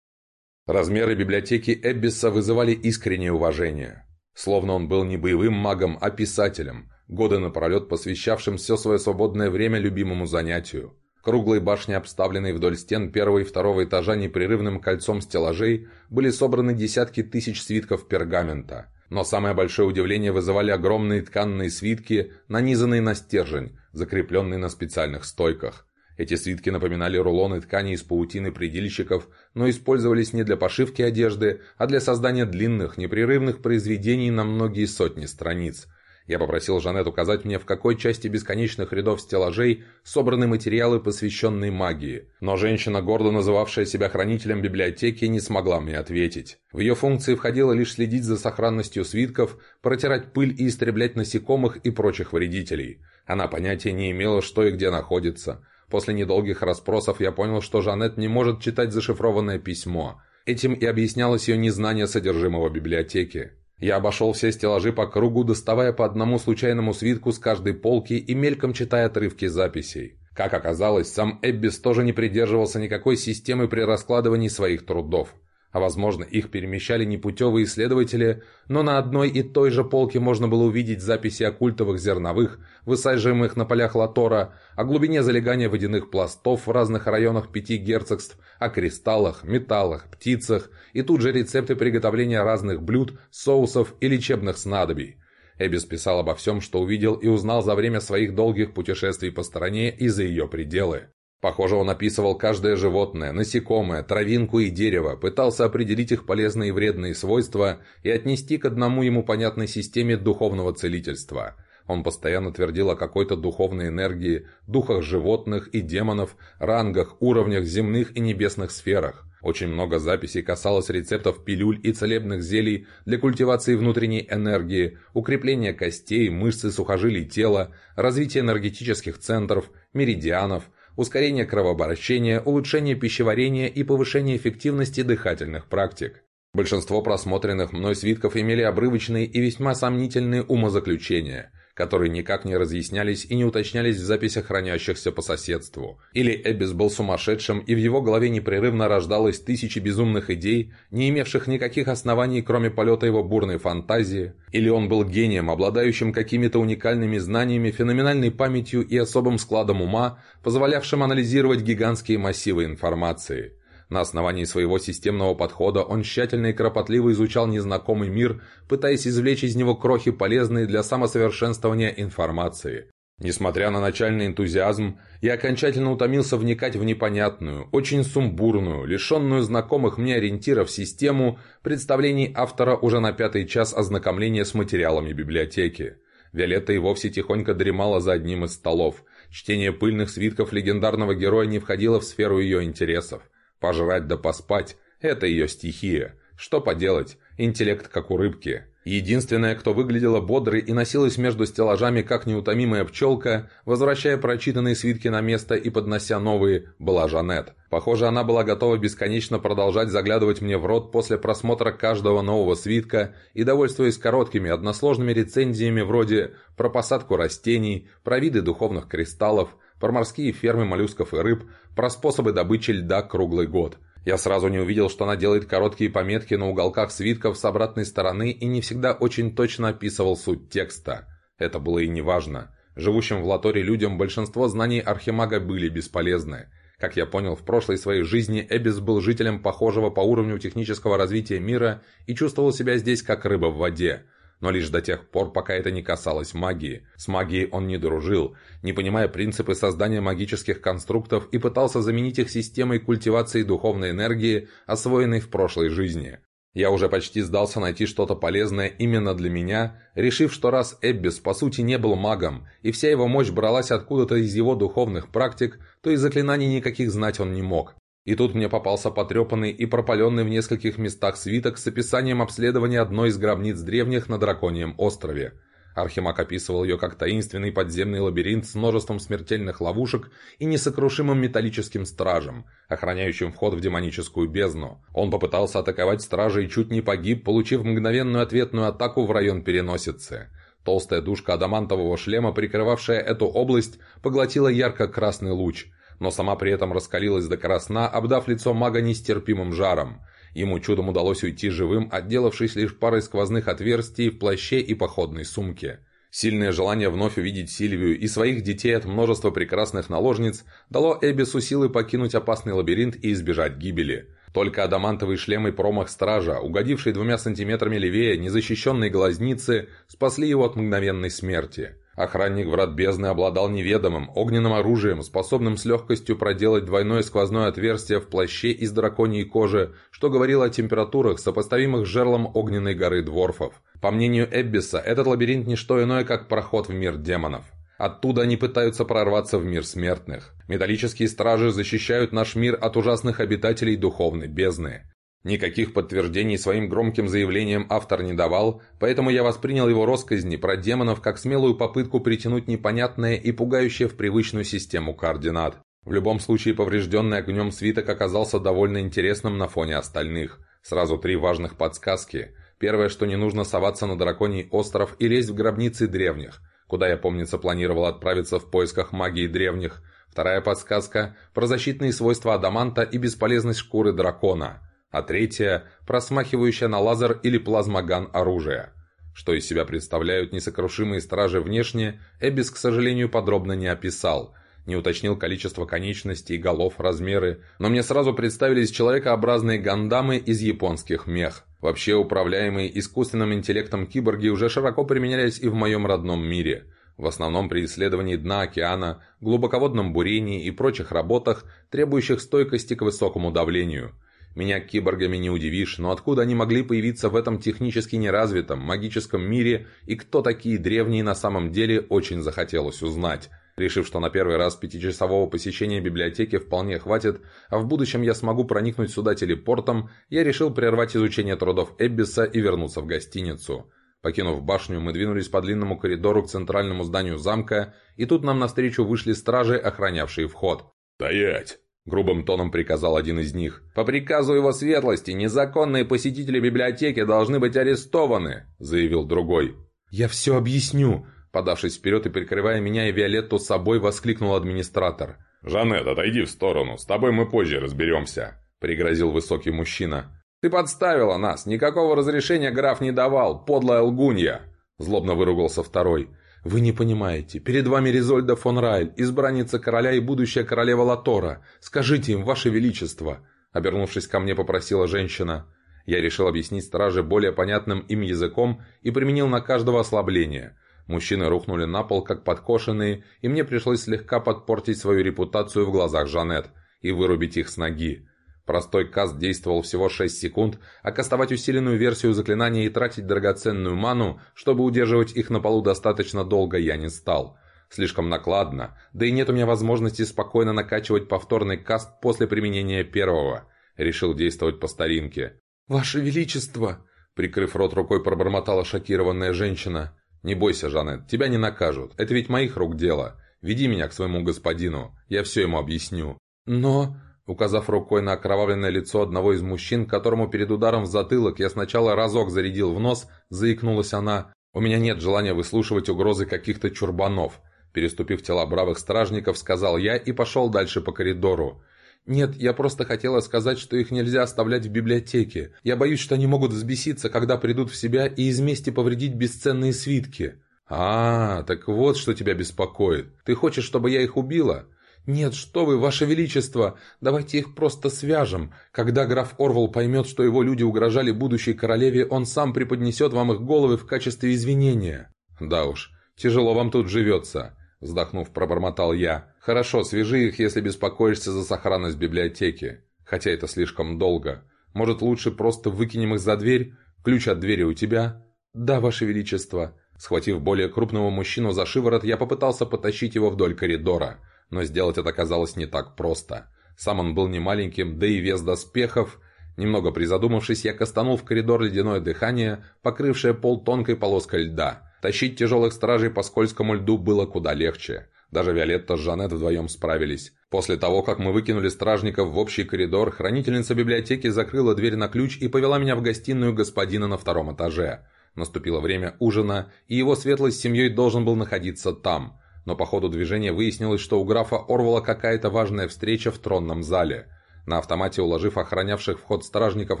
Размеры библиотеки Эббиса вызывали искреннее уважение. Словно он был не боевым магом, а писателем, годы напролет посвящавшим все свое свободное время любимому занятию. Круглые башни, обставленные вдоль стен первого и второго этажа непрерывным кольцом стеллажей, были собраны десятки тысяч свитков пергамента. Но самое большое удивление вызывали огромные тканные свитки, нанизанные на стержень, закрепленные на специальных стойках. Эти свитки напоминали рулоны ткани из паутины предельщиков, но использовались не для пошивки одежды, а для создания длинных, непрерывных произведений на многие сотни страниц – я попросил Жанет указать мне, в какой части бесконечных рядов стеллажей собраны материалы, посвященные магии. Но женщина, гордо называвшая себя хранителем библиотеки, не смогла мне ответить. В ее функции входило лишь следить за сохранностью свитков, протирать пыль и истреблять насекомых и прочих вредителей. Она понятия не имела, что и где находится. После недолгих расспросов я понял, что Жанет не может читать зашифрованное письмо. Этим и объяснялось ее незнание содержимого библиотеки. Я обошел все стеллажи по кругу, доставая по одному случайному свитку с каждой полки и мельком читая отрывки записей. Как оказалось, сам Эббис тоже не придерживался никакой системы при раскладывании своих трудов а возможно их перемещали непутевые исследователи, но на одной и той же полке можно было увидеть записи о культовых зерновых, высаживаемых на полях Латора, о глубине залегания водяных пластов в разных районах пяти герцогств, о кристаллах, металлах, птицах и тут же рецепты приготовления разных блюд, соусов и лечебных снадобий. Эбис писал обо всем, что увидел и узнал за время своих долгих путешествий по стране и за ее пределы. Похоже, он описывал каждое животное, насекомое, травинку и дерево, пытался определить их полезные и вредные свойства и отнести к одному ему понятной системе духовного целительства. Он постоянно твердил о какой-то духовной энергии, духах животных и демонов, рангах, уровнях земных и небесных сферах. Очень много записей касалось рецептов пилюль и целебных зелий для культивации внутренней энергии, укрепления костей, мышц и сухожилий тела, развития энергетических центров, меридианов – ускорение кровообращения, улучшение пищеварения и повышение эффективности дыхательных практик. Большинство просмотренных мной свитков имели обрывочные и весьма сомнительные умозаключения, которые никак не разъяснялись и не уточнялись в записях, хранящихся по соседству. Или Эббис был сумасшедшим, и в его голове непрерывно рождалось тысячи безумных идей, не имевших никаких оснований, кроме полета его бурной фантазии. Или он был гением, обладающим какими-то уникальными знаниями, феноменальной памятью и особым складом ума, позволявшим анализировать гигантские массивы информации. На основании своего системного подхода он тщательно и кропотливо изучал незнакомый мир, пытаясь извлечь из него крохи полезные для самосовершенствования информации. Несмотря на начальный энтузиазм, я окончательно утомился вникать в непонятную, очень сумбурную, лишенную знакомых мне ориентиров систему представлений автора уже на пятый час ознакомления с материалами библиотеки. Виолетта и вовсе тихонько дремала за одним из столов. Чтение пыльных свитков легендарного героя не входило в сферу ее интересов. Пожрать да поспать – это ее стихия. Что поделать, интеллект как у рыбки. Единственная, кто выглядела бодрой и носилась между стеллажами, как неутомимая пчелка, возвращая прочитанные свитки на место и поднося новые, была Жанет. Похоже, она была готова бесконечно продолжать заглядывать мне в рот после просмотра каждого нового свитка и довольствуясь короткими, односложными рецензиями вроде «Про посадку растений», «Про виды духовных кристаллов», про морские фермы моллюсков и рыб, про способы добычи льда круглый год. Я сразу не увидел, что она делает короткие пометки на уголках свитков с обратной стороны и не всегда очень точно описывал суть текста. Это было и не важно. Живущим в Латоре людям большинство знаний Архимага были бесполезны. Как я понял, в прошлой своей жизни Эбис был жителем похожего по уровню технического развития мира и чувствовал себя здесь как рыба в воде. Но лишь до тех пор, пока это не касалось магии. С магией он не дружил, не понимая принципы создания магических конструктов и пытался заменить их системой культивации духовной энергии, освоенной в прошлой жизни. Я уже почти сдался найти что-то полезное именно для меня, решив, что раз Эббис по сути не был магом, и вся его мощь бралась откуда-то из его духовных практик, то и заклинаний никаких знать он не мог. И тут мне попался потрепанный и пропаленный в нескольких местах свиток с описанием обследования одной из гробниц древних на Драконьем острове. Архимаг описывал ее как таинственный подземный лабиринт с множеством смертельных ловушек и несокрушимым металлическим стражем, охраняющим вход в демоническую бездну. Он попытался атаковать стража и чуть не погиб, получив мгновенную ответную атаку в район переносицы. Толстая дужка адамантового шлема, прикрывавшая эту область, поглотила ярко-красный луч, но сама при этом раскалилась до красна, обдав лицо мага нестерпимым жаром. Ему чудом удалось уйти живым, отделавшись лишь парой сквозных отверстий в плаще и походной сумке. Сильное желание вновь увидеть Сильвию и своих детей от множества прекрасных наложниц дало Эбису силы покинуть опасный лабиринт и избежать гибели. Только адамантовый шлем и промах стража, угодивший двумя сантиметрами левее незащищенной глазницы, спасли его от мгновенной смерти. Охранник врат бездны обладал неведомым, огненным оружием, способным с легкостью проделать двойное сквозное отверстие в плаще из драконьей кожи, что говорило о температурах, сопоставимых с жерлом огненной горы дворфов. По мнению Эббиса, этот лабиринт не что иное, как проход в мир демонов. Оттуда они пытаются прорваться в мир смертных. Металлические стражи защищают наш мир от ужасных обитателей духовной бездны. Никаких подтверждений своим громким заявлениям автор не давал, поэтому я воспринял его росказни про демонов как смелую попытку притянуть непонятное и пугающее в привычную систему координат. В любом случае, поврежденный огнем свиток оказался довольно интересным на фоне остальных. Сразу три важных подсказки. Первое, что не нужно соваться на драконий остров и лезть в гробницы древних, куда я, помнится, планировал отправиться в поисках магии древних. Вторая подсказка – про защитные свойства адаманта и бесполезность шкуры дракона – а третья – просмахивающая на лазер или плазмоган оружие. Что из себя представляют несокрушимые стражи внешне, Эбис, к сожалению, подробно не описал, не уточнил количество конечностей, голов, размеры, но мне сразу представились человекообразные гандамы из японских мех. Вообще, управляемые искусственным интеллектом киборги уже широко применялись и в моем родном мире – в основном при исследовании дна океана, глубоководном бурении и прочих работах, требующих стойкости к высокому давлению. Меня киборгами не удивишь, но откуда они могли появиться в этом технически неразвитом, магическом мире, и кто такие древние на самом деле, очень захотелось узнать. Решив, что на первый раз пятичасового посещения библиотеки вполне хватит, а в будущем я смогу проникнуть сюда телепортом, я решил прервать изучение трудов Эббиса и вернуться в гостиницу. Покинув башню, мы двинулись по длинному коридору к центральному зданию замка, и тут нам навстречу вышли стражи, охранявшие вход. «Стоять!» Грубым тоном приказал один из них. «По приказу его светлости, незаконные посетители библиотеки должны быть арестованы», заявил другой. «Я все объясню», подавшись вперед и прикрывая меня и Виолетту с собой, воскликнул администратор. «Жанет, отойди в сторону, с тобой мы позже разберемся», пригрозил высокий мужчина. «Ты подставила нас, никакого разрешения граф не давал, подлая лгунья!» Злобно выругался второй. «Вы не понимаете. Перед вами Резольда фон Райль, избранница короля и будущая королева Латора. Скажите им, ваше величество!» Обернувшись ко мне, попросила женщина. Я решил объяснить страже более понятным им языком и применил на каждого ослабление. Мужчины рухнули на пол, как подкошенные, и мне пришлось слегка подпортить свою репутацию в глазах Жанет и вырубить их с ноги. Простой каст действовал всего 6 секунд, а кастовать усиленную версию заклинания и тратить драгоценную ману, чтобы удерживать их на полу достаточно долго, я не стал. Слишком накладно, да и нет у меня возможности спокойно накачивать повторный каст после применения первого. Решил действовать по старинке. «Ваше Величество!» Прикрыв рот рукой, пробормотала шокированная женщина. «Не бойся, Жанет, тебя не накажут. Это ведь моих рук дело. Веди меня к своему господину. Я все ему объясню». «Но...» Указав рукой на окровавленное лицо одного из мужчин, которому перед ударом в затылок я сначала разок зарядил в нос, заикнулась она. «У меня нет желания выслушивать угрозы каких-то чурбанов». Переступив тела бравых стражников, сказал я и пошел дальше по коридору. «Нет, я просто хотела сказать, что их нельзя оставлять в библиотеке. Я боюсь, что они могут взбеситься, когда придут в себя и из мести повредить бесценные свитки». «А, так вот что тебя беспокоит. Ты хочешь, чтобы я их убила?» «Нет, что вы, ваше величество, давайте их просто свяжем. Когда граф Орвал поймет, что его люди угрожали будущей королеве, он сам преподнесет вам их головы в качестве извинения». «Да уж, тяжело вам тут живется», — вздохнув, пробормотал я. «Хорошо, свяжи их, если беспокоишься за сохранность библиотеки. Хотя это слишком долго. Может, лучше просто выкинем их за дверь? Ключ от двери у тебя?» «Да, ваше величество». Схватив более крупного мужчину за шиворот, я попытался потащить его вдоль коридора — но сделать это оказалось не так просто. Сам он был не маленьким, да и вес доспехов... Немного призадумавшись, я кастанул в коридор ледяное дыхание, покрывшее пол тонкой полоской льда. Тащить тяжелых стражей по скользкому льду было куда легче. Даже Виолетта с Жанет вдвоем справились. После того, как мы выкинули стражников в общий коридор, хранительница библиотеки закрыла дверь на ключ и повела меня в гостиную господина на втором этаже. Наступило время ужина, и его светлость с семьей должен был находиться там но по ходу движения выяснилось, что у графа Орвала какая-то важная встреча в тронном зале. На автомате уложив охранявших вход стражников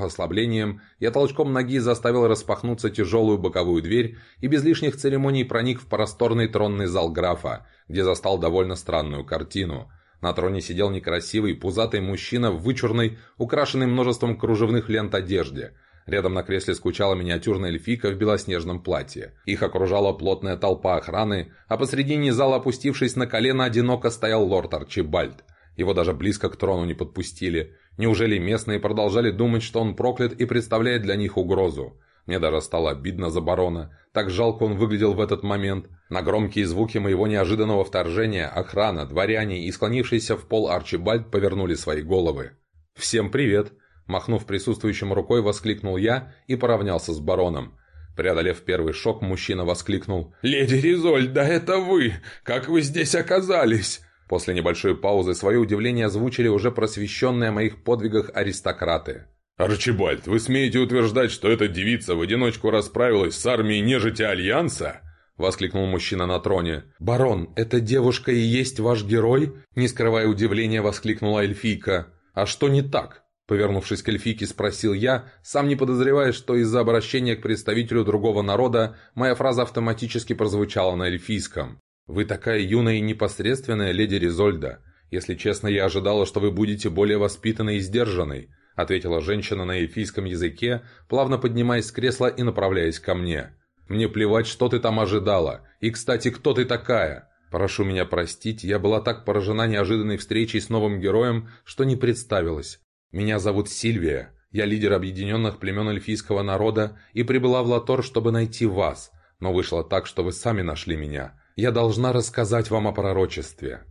ослаблением, я толчком ноги заставил распахнуться тяжелую боковую дверь и без лишних церемоний проник в просторный тронный зал графа, где застал довольно странную картину. На троне сидел некрасивый, пузатый мужчина в вычурной, украшенной множеством кружевных лент одежде – Рядом на кресле скучала миниатюрная эльфийка в белоснежном платье. Их окружала плотная толпа охраны, а посредине зала, опустившись на колено, одиноко стоял лорд Арчибальд. Его даже близко к трону не подпустили. Неужели местные продолжали думать, что он проклят и представляет для них угрозу? Мне даже стало обидно за барона. Так жалко он выглядел в этот момент. На громкие звуки моего неожиданного вторжения охрана, дворяне и склонившийся в пол Арчибальд повернули свои головы. «Всем привет!» Махнув присутствующим рукой, воскликнул я и поравнялся с бароном. Преодолев первый шок, мужчина воскликнул «Леди Ризоль, да это вы! Как вы здесь оказались?» После небольшой паузы свое удивление озвучили уже просвещенные о моих подвигах аристократы. «Арчибальд, вы смеете утверждать, что эта девица в одиночку расправилась с армией нежити Альянса?» — воскликнул мужчина на троне. «Барон, эта девушка и есть ваш герой?» — не скрывая удивления, воскликнула эльфийка. «А что не так?» Повернувшись к эльфийке, спросил я, сам не подозревая, что из-за обращения к представителю другого народа моя фраза автоматически прозвучала на эльфийском. «Вы такая юная и непосредственная, леди Ризольда. Если честно, я ожидала, что вы будете более воспитанной и сдержанной», ответила женщина на эльфийском языке, плавно поднимаясь с кресла и направляясь ко мне. «Мне плевать, что ты там ожидала. И, кстати, кто ты такая?» «Прошу меня простить, я была так поражена неожиданной встречей с новым героем, что не представилась. Меня зовут Сильвия, я лидер объединенных племен эльфийского народа и прибыла в Латор, чтобы найти вас, но вышло так, что вы сами нашли меня. Я должна рассказать вам о пророчестве».